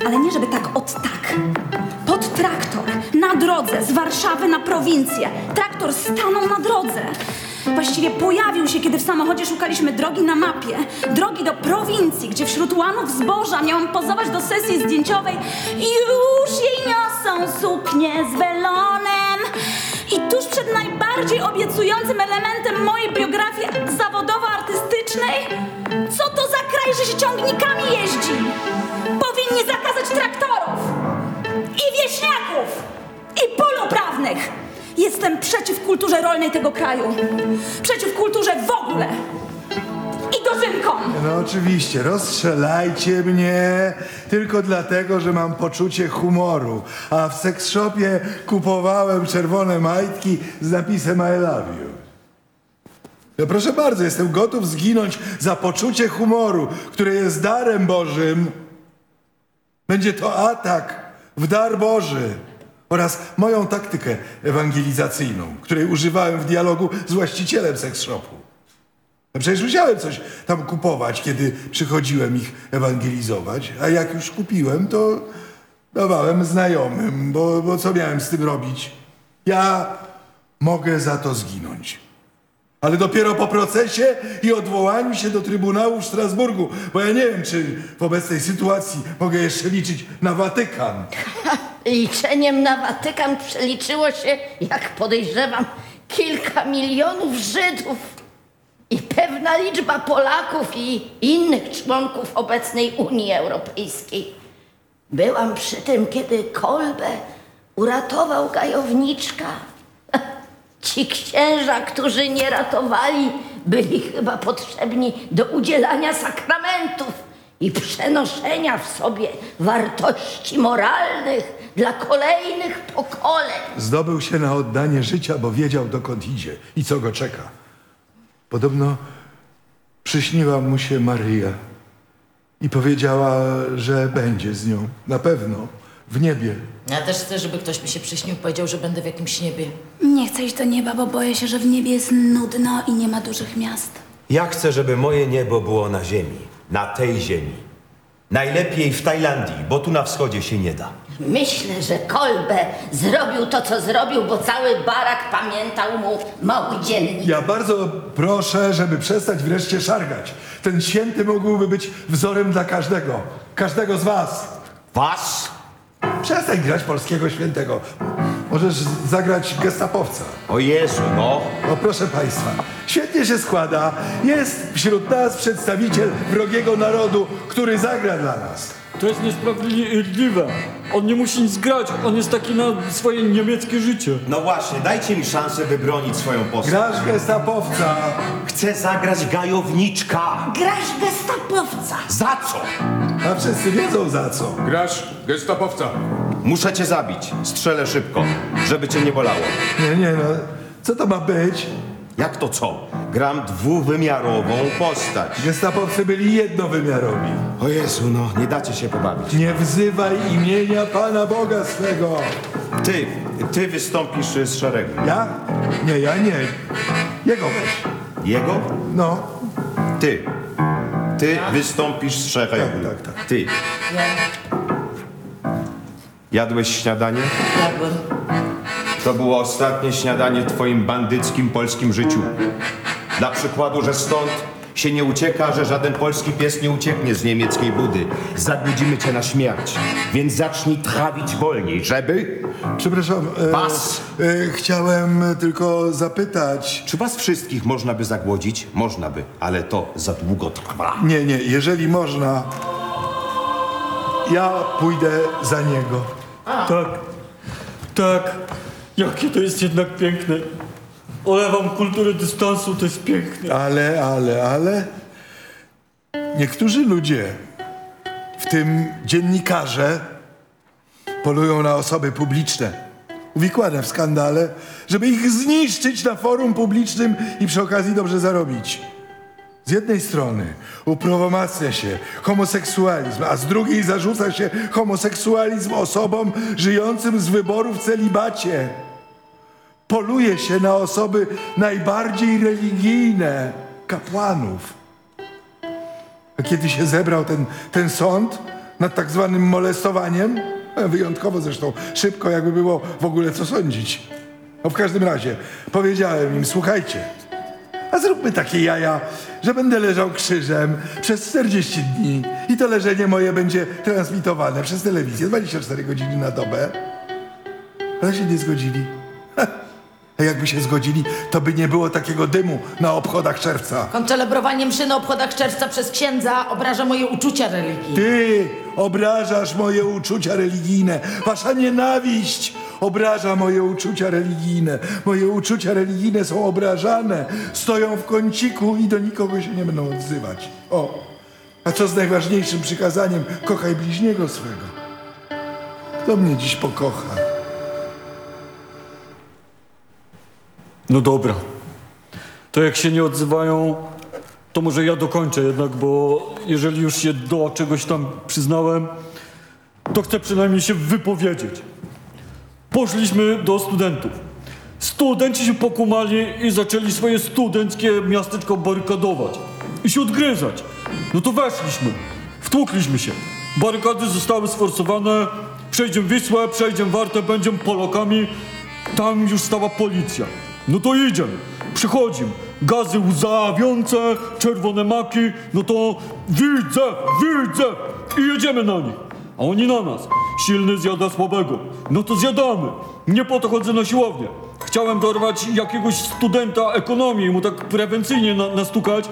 Ale nie żeby tak od tak. Pod traktor, na drodze, z Warszawy na prowincję. Traktor stanął na drodze. Właściwie pojawił się, kiedy w samochodzie szukaliśmy drogi na mapie. Drogi do prowincji, gdzie wśród łanów zboża miałam pozować do sesji zdjęciowej już jej niosą suknię z welonem. I tuż przed najbardziej obiecującym elementem mojej biografii zawodowo-artystycznej? Co to za kraj, że się ciągnikami jeździ? Powinni zakazać traktorów i wieśniaków i pól uprawnych. Jestem przeciw kulturze rolnej tego kraju. Przeciw kulturze w ogóle. I dożynkom. No oczywiście, rozstrzelajcie mnie tylko dlatego, że mam poczucie humoru. A w seks shopie kupowałem czerwone majtki z napisem I love you. No proszę bardzo, jestem gotów zginąć za poczucie humoru, które jest darem Bożym. Będzie to atak w dar Boży oraz moją taktykę ewangelizacyjną, której używałem w dialogu z właścicielem seks shopu. No przecież musiałem coś tam kupować, kiedy przychodziłem ich ewangelizować, a jak już kupiłem, to dawałem znajomym, bo, bo co miałem z tym robić? Ja mogę za to zginąć. Ale dopiero po procesie i odwołaniu się do Trybunału w Strasburgu, bo ja nie wiem, czy w obecnej sytuacji mogę jeszcze liczyć na Watykan. Liczeniem na Watykan przeliczyło się, jak podejrzewam, kilka milionów Żydów i pewna liczba Polaków i innych członków obecnej Unii Europejskiej. Byłam przy tym, kiedy Kolbę uratował gajowniczka. Ci księża, którzy nie ratowali, byli chyba potrzebni do udzielania sakramentów i przenoszenia w sobie wartości moralnych dla kolejnych pokoleń. Zdobył się na oddanie życia, bo wiedział, dokąd idzie i co go czeka. Podobno przyśniła mu się Maryja i powiedziała, że będzie z nią, na pewno, w niebie. Ja też chcę, żeby ktoś mi się przyśnił i powiedział, że będę w jakimś niebie. Nie chcę iść do nieba, bo boję się, że w niebie jest nudno i nie ma dużych miast. Ja chcę, żeby moje niebo było na ziemi, na tej ziemi. Najlepiej w Tajlandii, bo tu na wschodzie się nie da. Myślę, że Kolbe zrobił to, co zrobił, bo cały barak pamiętał mu mały dziennik. Ja bardzo proszę, żeby przestać wreszcie szargać. Ten święty mógłby być wzorem dla każdego. Każdego z was. Was? Przestań grać polskiego świętego. Możesz zagrać gestapowca. O Jezu, no. No proszę Państwa, świetnie się składa. Jest wśród nas przedstawiciel wrogiego narodu, który zagra dla nas. To jest niesprawiedliwe. On nie musi nic grać, on jest taki na swoje niemieckie życie. No właśnie, dajcie mi szansę wybronić swoją postać. Grasz gestapowca. Chcę zagrać gajowniczka. Grasz gestapowca. Za co? A wszyscy wiedzą za co. Grasz gestapowca. Muszę cię zabić. Strzelę szybko, żeby cię nie bolało. Nie, nie, no. Co to ma być? Jak to co? Gram dwuwymiarową postać. Gestapowcy byli jednowymiarowi. O Jezu, no, nie dacie się pobawić. Nie wzywaj imienia Pana Boga swego. Ty, ty wystąpisz z szeregu. Ja? Nie, ja nie. Jego weź. Jego? No. Ty. Ty wystąpisz z szeregu. Tak, tak, tak. Ty. Ja Jadłeś śniadanie? jadłem. To było ostatnie śniadanie w twoim bandyckim polskim życiu. Dla przykładu, że stąd się nie ucieka, że żaden polski pies nie ucieknie z niemieckiej budy. Zagłodzimy cię na śmierć, więc zacznij trawić wolniej, żeby... Przepraszam. E, Was. E, chciałem tylko zapytać. Czy was wszystkich można by zagłodzić? Można by, ale to za długo trwa. Nie, nie, jeżeli można, ja pójdę za niego. Tak, tak. Jakie to jest jednak piękne. Olewam kulturę dystansu, to jest piękne. Ale, ale, ale. Niektórzy ludzie, w tym dziennikarze, polują na osoby publiczne, uwikłane w skandale, żeby ich zniszczyć na forum publicznym i przy okazji dobrze zarobić. Z jednej strony uprowomacnia się homoseksualizm, a z drugiej zarzuca się homoseksualizm osobom żyjącym z wyboru w celibacie. Poluje się na osoby najbardziej religijne, kapłanów. A kiedy się zebrał ten, ten sąd nad tak zwanym molestowaniem, e, wyjątkowo zresztą szybko, jakby było w ogóle co sądzić. No w każdym razie powiedziałem im, słuchajcie, a zróbmy takie jaja, że będę leżał krzyżem przez 40 dni i to leżenie moje będzie transmitowane przez telewizję 24 godziny na dobę. Ale się nie zgodzili. A jakby się zgodzili, to by nie było takiego dymu na obchodach czerwca. Koncelebrowanie mszy na obchodach czerwca przez księdza obraża moje uczucia religii. Ty obrażasz moje uczucia religijne. Wasza nienawiść obraża moje uczucia religijne. Moje uczucia religijne są obrażane. Stoją w kąciku i do nikogo się nie będą odzywać. O, a co z najważniejszym przykazaniem? Kochaj bliźniego swego. Kto mnie dziś pokocha? No dobra. To jak się nie odzywają, to może ja dokończę jednak, bo jeżeli już się do czegoś tam przyznałem, to chcę przynajmniej się wypowiedzieć. Poszliśmy do studentów. Studenci się pokumali i zaczęli swoje studenckie miasteczko barykadować i się odgryzać. No to weszliśmy, wtłukliśmy się. Barykady zostały sforsowane, przejdziemy Wisłę, przejdziemy Wartę, będziemy Polakami. Tam już stała policja. No to idziemy, przychodzimy. Gazy łzawiące, czerwone maki, no to widzę, widzę i jedziemy na nich. A oni na nas. Silny zjada słabego. No to zjadamy. Nie po to chodzę na siłownię. Chciałem dorwać jakiegoś studenta ekonomii i mu tak prewencyjnie na, nastukać,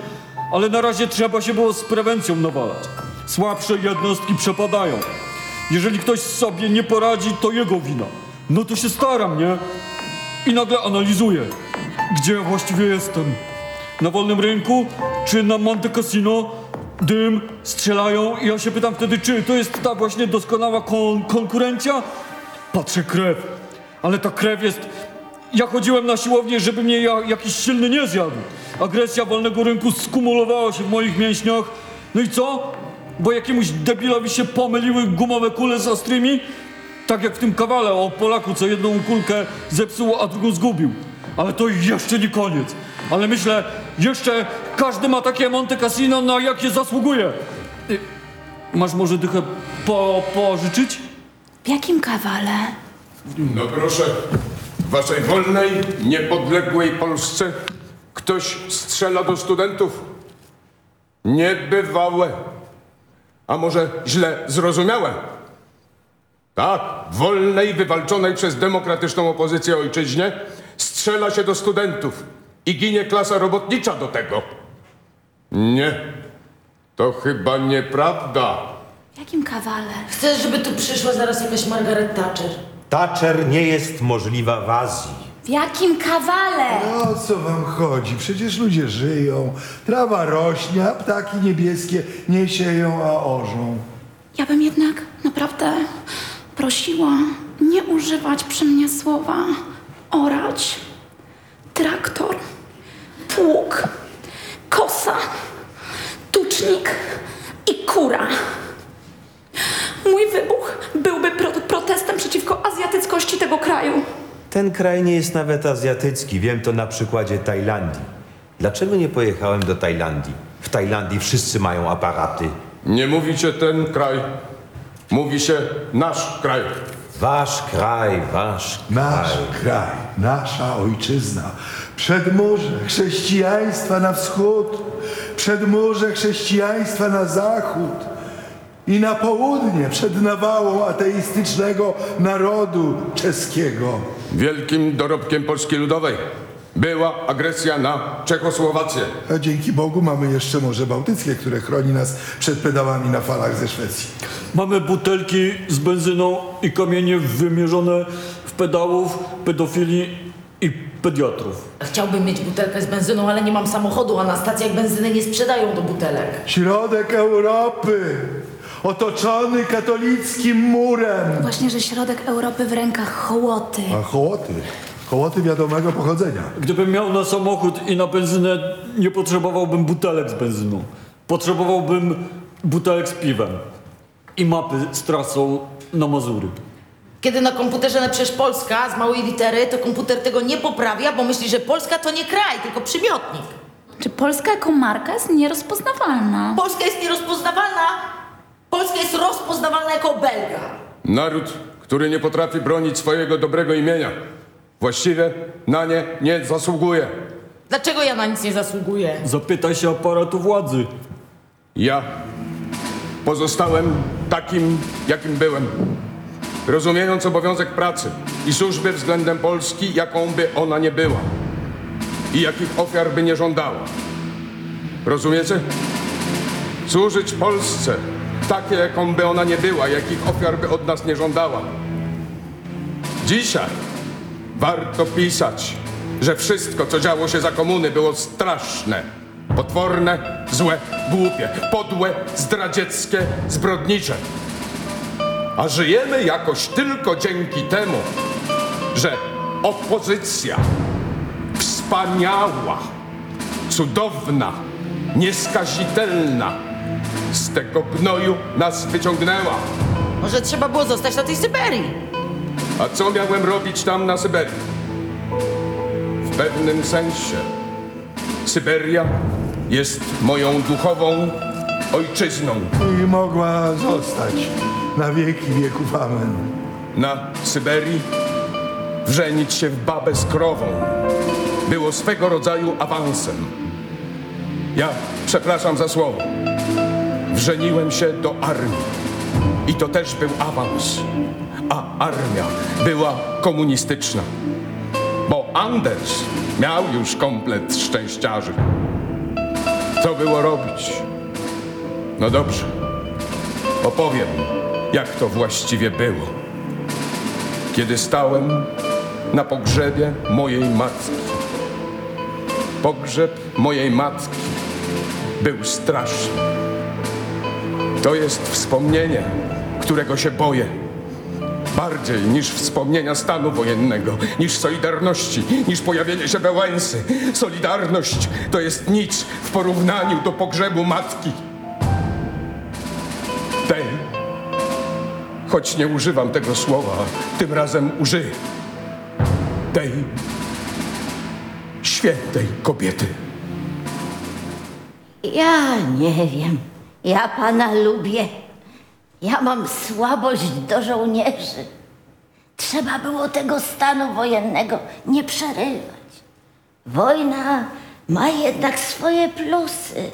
ale na razie trzeba się było z prewencją nawalać. Słabsze jednostki przepadają. Jeżeli ktoś sobie nie poradzi, to jego wina. No to się staram, nie? I nagle analizuję, gdzie ja właściwie jestem. Na wolnym rynku, czy na Monte Cassino? Dym, strzelają i ja się pytam wtedy, czy to jest ta właśnie doskonała kon konkurencja? Patrzę krew, ale ta krew jest... Ja chodziłem na siłownię, żeby mnie ja, jakiś silny nie zjadł. Agresja wolnego rynku skumulowała się w moich mięśniach. No i co? Bo jakiemuś debilowi się pomyliły gumowe kule z ostrymi? Tak jak w tym kawale o Polaku, co jedną kulkę zepsuł, a drugą zgubił. Ale to jeszcze nie koniec. Ale myślę, jeszcze każdy ma takie Monte Cassino, na jakie zasługuje. Y, Masz może dychę po, pożyczyć? W jakim kawale? No proszę, w waszej wolnej, niepodległej Polsce ktoś strzela do studentów. Niebywałe. A może źle zrozumiałem? Tak, w wolnej, wywalczonej przez demokratyczną opozycję ojczyźnie strzela się do studentów i ginie klasa robotnicza do tego. Nie, to chyba nieprawda. W jakim kawale? Chcesz, żeby tu przyszła zaraz jakaś Margaret Thatcher? Thatcher nie jest możliwa w Azji. W jakim kawale? O co wam chodzi? Przecież ludzie żyją. Trawa rośnie, a ptaki niebieskie nie sieją, a orzą. Ja bym jednak naprawdę prosiła nie używać przy mnie słowa orać, traktor, pług, kosa, tucznik i kura. Mój wybuch byłby pro protestem przeciwko azjatyckości tego kraju. Ten kraj nie jest nawet azjatycki. Wiem to na przykładzie Tajlandii. Dlaczego nie pojechałem do Tajlandii? W Tajlandii wszyscy mają aparaty. Nie mówi się ten kraj, mówi się nasz kraj. Wasz kraj, wasz Nasz kraj, nasza ojczyzna. Przedmurze chrześcijaństwa na wschód, przedmurze chrześcijaństwa na zachód i na południe przed nawałą ateistycznego narodu czeskiego. Wielkim dorobkiem Polski Ludowej była agresja na Czechosłowację. A dzięki Bogu mamy jeszcze Morze Bałtyckie, które chroni nas przed pedałami na falach ze Szwecji. Mamy butelki z benzyną i kamienie wymierzone w pedałów, pedofili i pediatrów. Chciałbym mieć butelkę z benzyną, ale nie mam samochodu, a na stacjach benzyny nie sprzedają do butelek. Środek Europy, otoczony katolickim murem. Właśnie, że środek Europy w rękach hołoty. A hołoty, hołoty wiadomego pochodzenia. Gdybym miał na samochód i na benzynę, nie potrzebowałbym butelek z benzyną. Potrzebowałbym butelek z piwem i mapy z trasą na Mazury. Kiedy na komputerze napiszesz Polska z małej litery, to komputer tego nie poprawia, bo myśli, że Polska to nie kraj, tylko przymiotnik. Czy Polska jako marka jest nierozpoznawalna? Polska jest nierozpoznawalna. Polska jest rozpoznawalna jako Belga. Naród, który nie potrafi bronić swojego dobrego imienia, właściwie na nie nie zasługuje. Dlaczego ja na nic nie zasługuję? Zapytaj się aparatu władzy. Ja pozostałem takim, jakim byłem. rozumiejąc obowiązek pracy i służby względem Polski, jaką by ona nie była i jakich ofiar by nie żądała. Rozumiecie? Służyć Polsce, takie jaką by ona nie była, jakich ofiar by od nas nie żądała. Dzisiaj warto pisać, że wszystko, co działo się za komuny, było straszne, potworne, złe, głupie, podłe, zdradzieckie, zbrodnicze. A żyjemy jakoś tylko dzięki temu, że opozycja wspaniała, cudowna, nieskazitelna z tego gnoju nas wyciągnęła. Może trzeba było zostać na tej Syberii? A co miałem robić tam na Syberii? W pewnym sensie Syberia jest moją duchową ojczyzną. I mogła zostać na wieki wieków. Amen. Na Syberii wrzenić się w babę z krową było swego rodzaju awansem. Ja przepraszam za słowo. Wrzeniłem się do armii. I to też był awans. A armia była komunistyczna. Bo Anders miał już komplet szczęściarzy. Co było robić? No dobrze. Opowiem, jak to właściwie było. Kiedy stałem na pogrzebie mojej matki. Pogrzeb mojej matki był straszny. To jest wspomnienie, którego się boję. Bardziej niż wspomnienia stanu wojennego, niż Solidarności, niż pojawienie się Wałęsy. Solidarność to jest nic w porównaniu do pogrzebu matki. Tej, choć nie używam tego słowa, tym razem użyję. Tej świętej kobiety. Ja nie wiem. Ja pana lubię. Ja mam słabość do żołnierzy. Trzeba było tego stanu wojennego nie przerywać. Wojna ma jednak swoje plusy.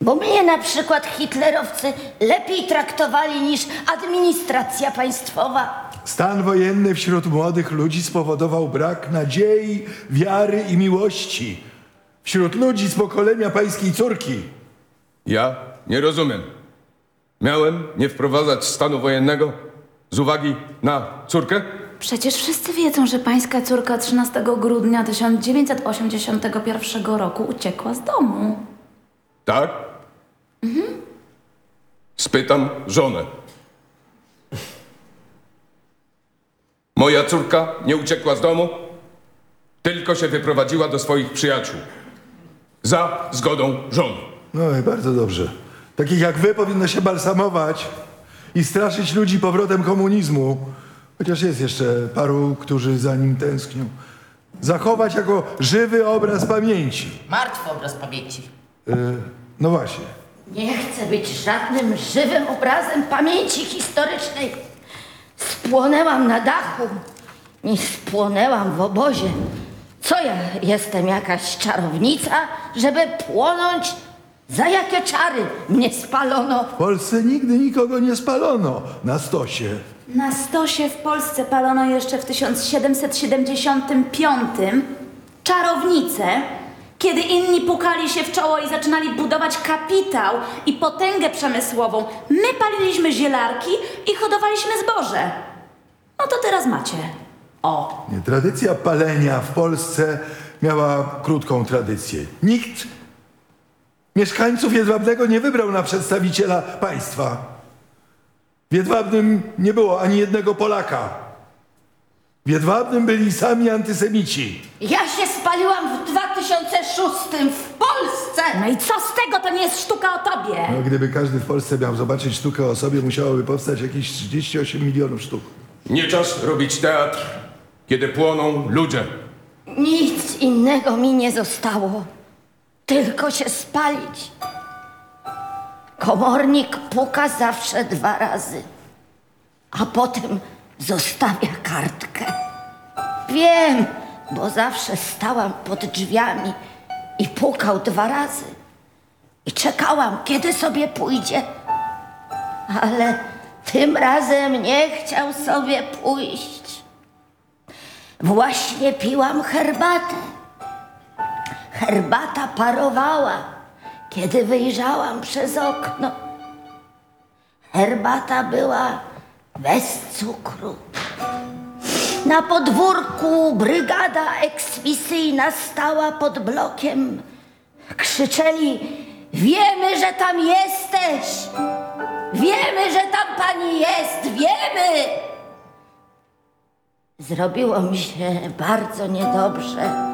Bo mnie na przykład hitlerowcy lepiej traktowali niż administracja państwowa. Stan wojenny wśród młodych ludzi spowodował brak nadziei, wiary i miłości. Wśród ludzi z pokolenia pańskiej córki. Ja nie rozumiem. Miałem nie wprowadzać stanu wojennego z uwagi na córkę? Przecież wszyscy wiedzą, że pańska córka 13 grudnia 1981 roku uciekła z domu. Tak? Spytam żonę. Moja córka nie uciekła z domu, tylko się wyprowadziła do swoich przyjaciół. Za zgodą żony. No i bardzo dobrze. Takich jak wy powinno się balsamować i straszyć ludzi powrotem komunizmu. Chociaż jest jeszcze paru, którzy za nim tęsknią. Zachować jako żywy obraz pamięci. Martwy obraz pamięci. Yy, no właśnie. Nie chcę być żadnym żywym obrazem pamięci historycznej. Spłonęłam na dachu i spłonęłam w obozie. Co ja jestem jakaś czarownica, żeby płonąć? Za jakie czary mnie spalono? W Polsce nigdy nikogo nie spalono na stosie. Na stosie w Polsce palono jeszcze w 1775 czarownicę, kiedy inni pukali się w czoło i zaczynali budować kapitał i potęgę przemysłową. My paliliśmy zielarki i hodowaliśmy zboże. No to teraz macie. O, Nie, tradycja palenia w Polsce miała krótką tradycję. Nikt mieszkańców Jedwabnego nie wybrał na przedstawiciela państwa. W Jedwabnym nie było ani jednego Polaka. W Jedwabnym byli sami antysemici. Ja się spaliłam w 2006 w Polsce! no i co z tego? To nie jest sztuka o tobie. No, gdyby każdy w Polsce miał zobaczyć sztukę o sobie, musiałoby powstać jakieś 38 milionów sztuk. Nie czas robić teatr, kiedy płoną ludzie. Nic innego mi nie zostało, tylko się spalić. Komornik puka zawsze dwa razy, a potem zostawia kartkę. Wiem, bo zawsze stałam pod drzwiami i pukał dwa razy. I czekałam, kiedy sobie pójdzie. Ale tym razem nie chciał sobie pójść. Właśnie piłam herbatę. Herbata parowała, kiedy wyjrzałam przez okno. Herbata była bez cukru. Na podwórku brygada eksmisyjna stała pod blokiem. Krzyczeli: Wiemy, że tam jesteś! Wiemy, że tam pani jest! Wiemy! Zrobiło mi się bardzo niedobrze.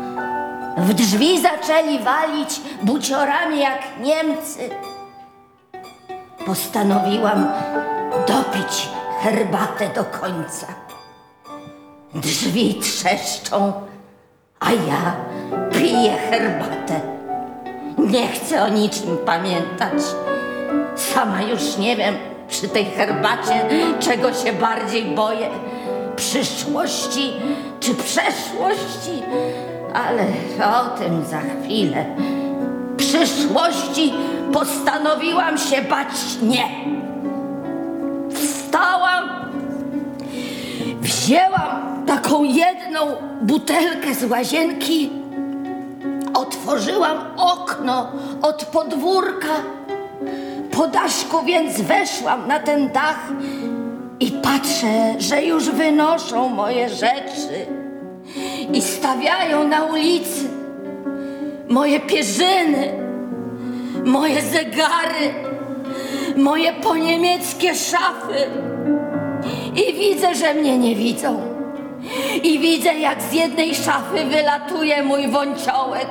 W drzwi zaczęli walić buciorami jak Niemcy. Postanowiłam dopić herbatę do końca. Drzwi trzeszczą, a ja piję herbatę. Nie chcę o niczym pamiętać. Sama już nie wiem przy tej herbacie, czego się bardziej boję. Przyszłości czy przeszłości, ale o tym za chwilę. Przyszłości postanowiłam się bać nie. Wstałam, wzięłam taką jedną butelkę z łazienki, otworzyłam okno od podwórka. Po daszku więc weszłam na ten dach i patrzę, że już wynoszą moje rzeczy i stawiają na ulicy moje pierzyny, moje zegary, moje poniemieckie szafy. I widzę, że mnie nie widzą. I widzę, jak z jednej szafy wylatuje mój wąciołek,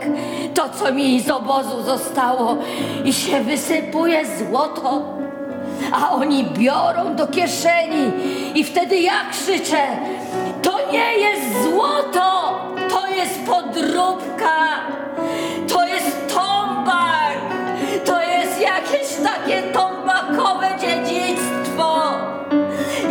to co mi z obozu zostało, i się wysypuje złoto. A oni biorą do kieszeni, i wtedy ja krzyczę: To nie jest złoto, to jest podróbka, to jest tombak, to jest jakieś takie tombakowe dziedzictwo.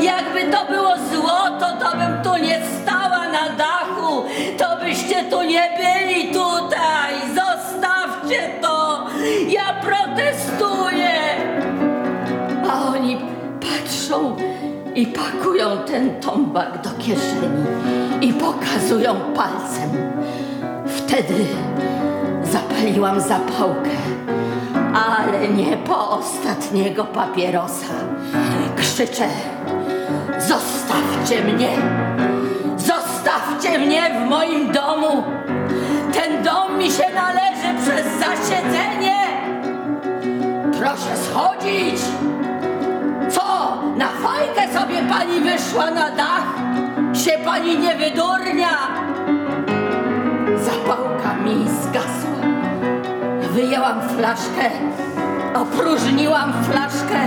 Jakby to było złoto, to bym tu nie stała na dachu, to byście tu nie byli tutaj. Zostawcie to, ja protestuję. A oni patrzą i pakują ten tombak do kieszeni i pokazują palcem. Wtedy zapaliłam zapałkę, ale nie po ostatniego papierosa. Krzyczę: Zostawcie mnie! Zostawcie mnie w moim domu! Ten dom mi się należy przez zasiedzenie! Proszę schodzić! Pani wyszła na dach? Się pani nie wydurnia? Zapałka mi zgasła. Wyjęłam flaszkę, opróżniłam flaszkę,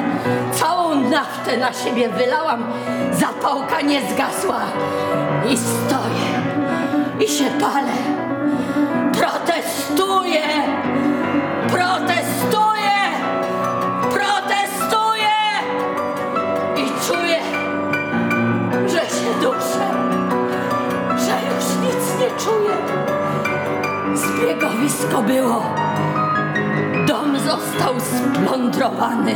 całą naftę na siebie wylałam. Zapałka nie zgasła. I stoję, i się palę. Protestuję! Protestuję! Zbiegowisko było. Dom został splądrowany.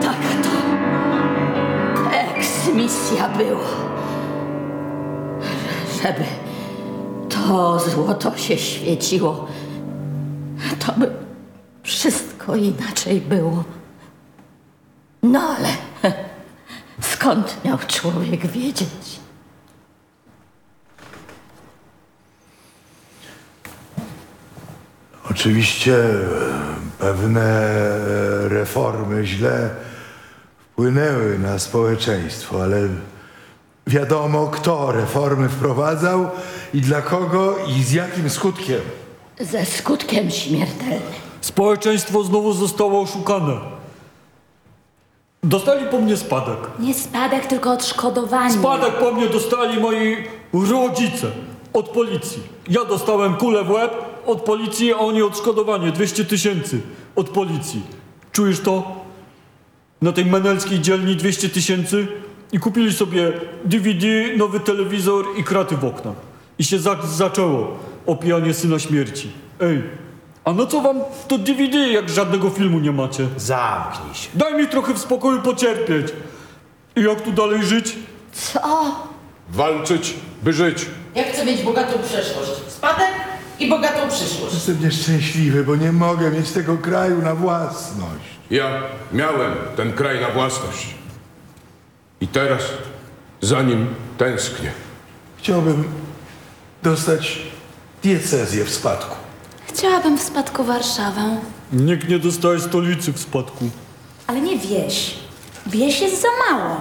Taka to eksmisja była. Żeby to złoto się świeciło, to by wszystko inaczej było. No ale skąd miał człowiek wiedzieć? Oczywiście e, pewne reformy źle wpłynęły na społeczeństwo, ale wiadomo kto reformy wprowadzał i dla kogo i z jakim skutkiem. Ze skutkiem śmiertelnym. Społeczeństwo znowu zostało oszukane. Dostali po mnie spadek. Nie spadek, tylko odszkodowanie. Spadek po mnie dostali moi rodzice od policji. Ja dostałem kulę w łeb od policji, a oni odszkodowanie 200 tysięcy od policji. Czujesz to? Na tej menelskiej dzielni 200 tysięcy i kupili sobie DVD, nowy telewizor i kraty w oknach. I się za zaczęło opijanie syna śmierci. Ej, A na co wam to DVD, jak żadnego filmu nie macie? Zamknij się. Daj mi trochę w spokoju pocierpieć. I jak tu dalej żyć? Co? Walczyć, by żyć. Ja chcę mieć bogatą przeszłość. Spadek i bogatą przyszłość. Jestem nieszczęśliwy, bo nie mogę mieć tego kraju na własność. Ja miałem ten kraj na własność. I teraz za nim tęsknię. Chciałbym dostać diecezję w spadku. Chciałabym w spadku Warszawę, Nikt nie dostaje stolicy w spadku. ale nie wieś. Wieś jest za mało,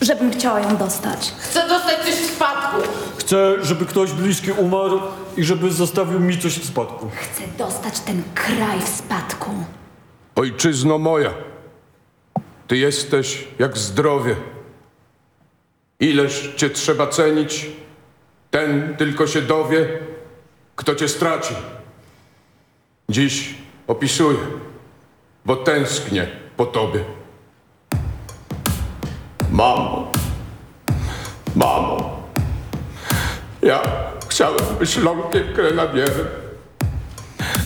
żebym chciała ją dostać. Chcę dostać coś w spadku. Chcę, żeby ktoś bliski umarł i żeby zostawił mi coś w spadku. Chcę dostać ten kraj w spadku. Ojczyzno moja, ty jesteś jak zdrowie. Ileż cię trzeba cenić, ten tylko się dowie, kto cię straci. Dziś opisuję, bo tęsknię po tobie. Mamo, mamo, ja chciałem być Lonkiem Grenadierem.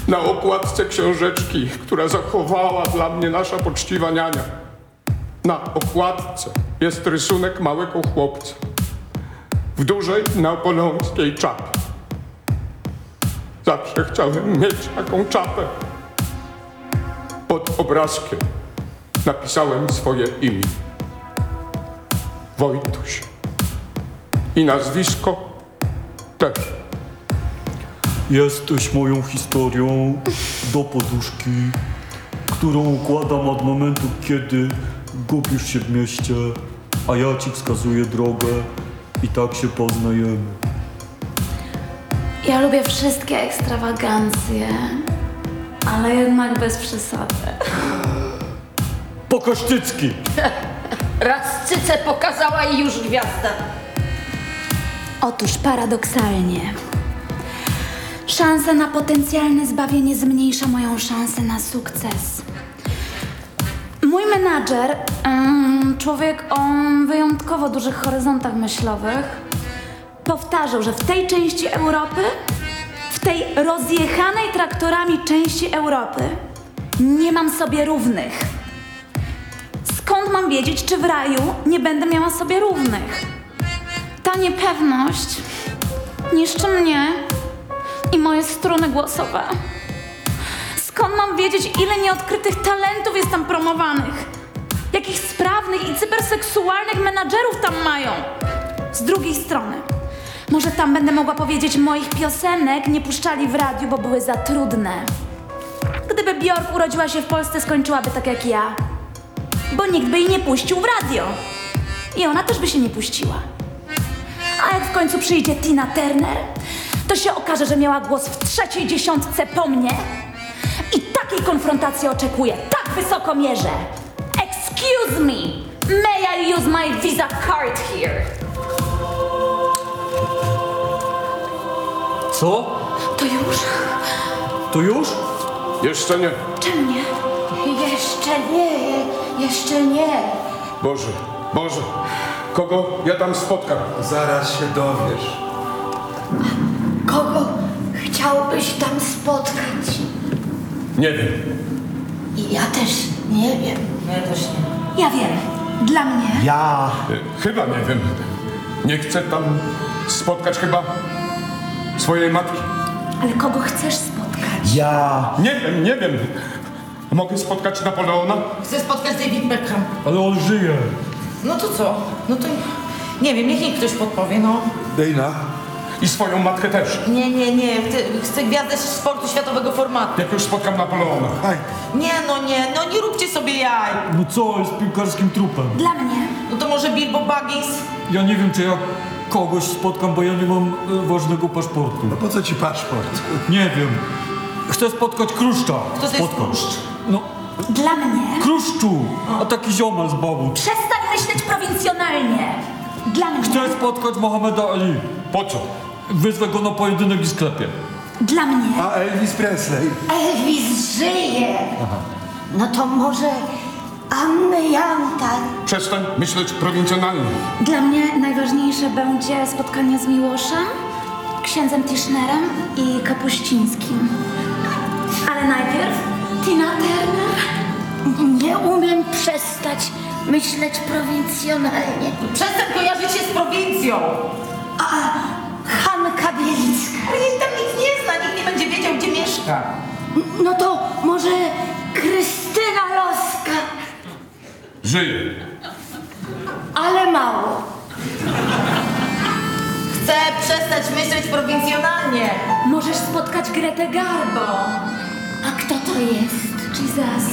Na okładce książeczki, która zachowała dla mnie nasza poczciwa niania. Na okładce jest rysunek małego chłopca w dużej napoleońskiej czapie. Zawsze chciałem mieć taką czapę. Pod obrazkiem napisałem swoje imię. Wojtuś. I nazwisko też. Jesteś moją historią do poduszki, którą układam od momentu, kiedy gubisz się w mieście, a ja ci wskazuję drogę i tak się poznajemy. Ja lubię wszystkie ekstrawagancje, ale jednak bez przesady. Pokosztycki! Raz cycę pokazała i już gwiazda. Otóż paradoksalnie, szansa na potencjalne zbawienie zmniejsza moją szansę na sukces. Mój menadżer, em, człowiek o wyjątkowo dużych horyzontach myślowych, powtarzał, że w tej części Europy, w tej rozjechanej traktorami części Europy, nie mam sobie równych. Mam wiedzieć, czy w raju nie będę miała sobie równych? Ta niepewność niszczy mnie i moje struny głosowe. Skąd mam wiedzieć, ile nieodkrytych talentów jest tam promowanych? Jakich sprawnych i cyberseksualnych menadżerów tam mają? Z drugiej strony, może tam będę mogła powiedzieć, moich piosenek nie puszczali w radiu, bo były za trudne. Gdyby Bjork urodziła się w Polsce, skończyłaby tak jak ja. Bo nikt by jej nie puścił w radio. I ona też by się nie puściła. A jak w końcu przyjdzie Tina Turner, to się okaże, że miała głos w trzeciej dziesiątce po mnie. I takiej konfrontacji oczekuję. Tak wysoko mierzę. Excuse me. May I use my Visa card here? Co? To już? To już? Jeszcze nie. Czemu nie? Jeszcze nie, jeszcze nie. Boże, Boże, kogo ja tam spotkam? Zaraz się dowiesz. Kogo chciałbyś tam spotkać? Nie wiem. I ja też nie wiem. Ja też nie. Ja wiem. Dla mnie Ja. Y, Chyba nie wiem. Nie chcę tam spotkać chyba swojej matki. Ale kogo chcesz spotkać? Ja. Nie wiem, nie wiem. Mogę spotkać Napoleona? Chcę spotkać David Beckham. Ale on żyje. No to co? No to nie wiem, niech mi ktoś podpowie, no. Dejna, I swoją matkę też. Nie, nie, nie. Chcę, chcę gwiazdę sportu światowego formatu. Jak już spotkam Napoleona. haj, Nie, no nie, no nie róbcie sobie jaj. No co, jest piłkarskim trupem. Dla mnie. No to może Bilbo Baggins? Ja nie wiem, czy ja kogoś spotkam, bo ja nie mam e, ważnego paszportu. no po co ci paszport? Nie wiem. Chcę spotkać Kruszcza. Kto to jest. Kruszcz? No, Dla mnie. Kruszczu! A taki ziomal z babu. Przestań myśleć prowincjonalnie. Dla mnie. Chcę spotkać Mohameda Ali. Po co? Wyzwę go na pojedynek i sklepie. Dla mnie. A Elvis Presley? Elvis żyje. No to może Anny Jantar. Przestań myśleć prowincjonalnie. Dla mnie najważniejsze będzie spotkanie z Miłoszem, księdzem Tischnerem i Kapuścińskim. Ale najpierw Tina Turner. Nie umiem przestać myśleć prowincjonalnie. Przestań kojarzyć się z prowincją. A Hanka Bielicka. Ale jej tam nic nie zna, nikt nie będzie wiedział, gdzie mieszka. No to może Krystyna Loska. Żyje. Ale mało. Chcę przestać myśleć prowincjonalnie. Możesz spotkać Gretę Garbo. A kto to jest? Jesus.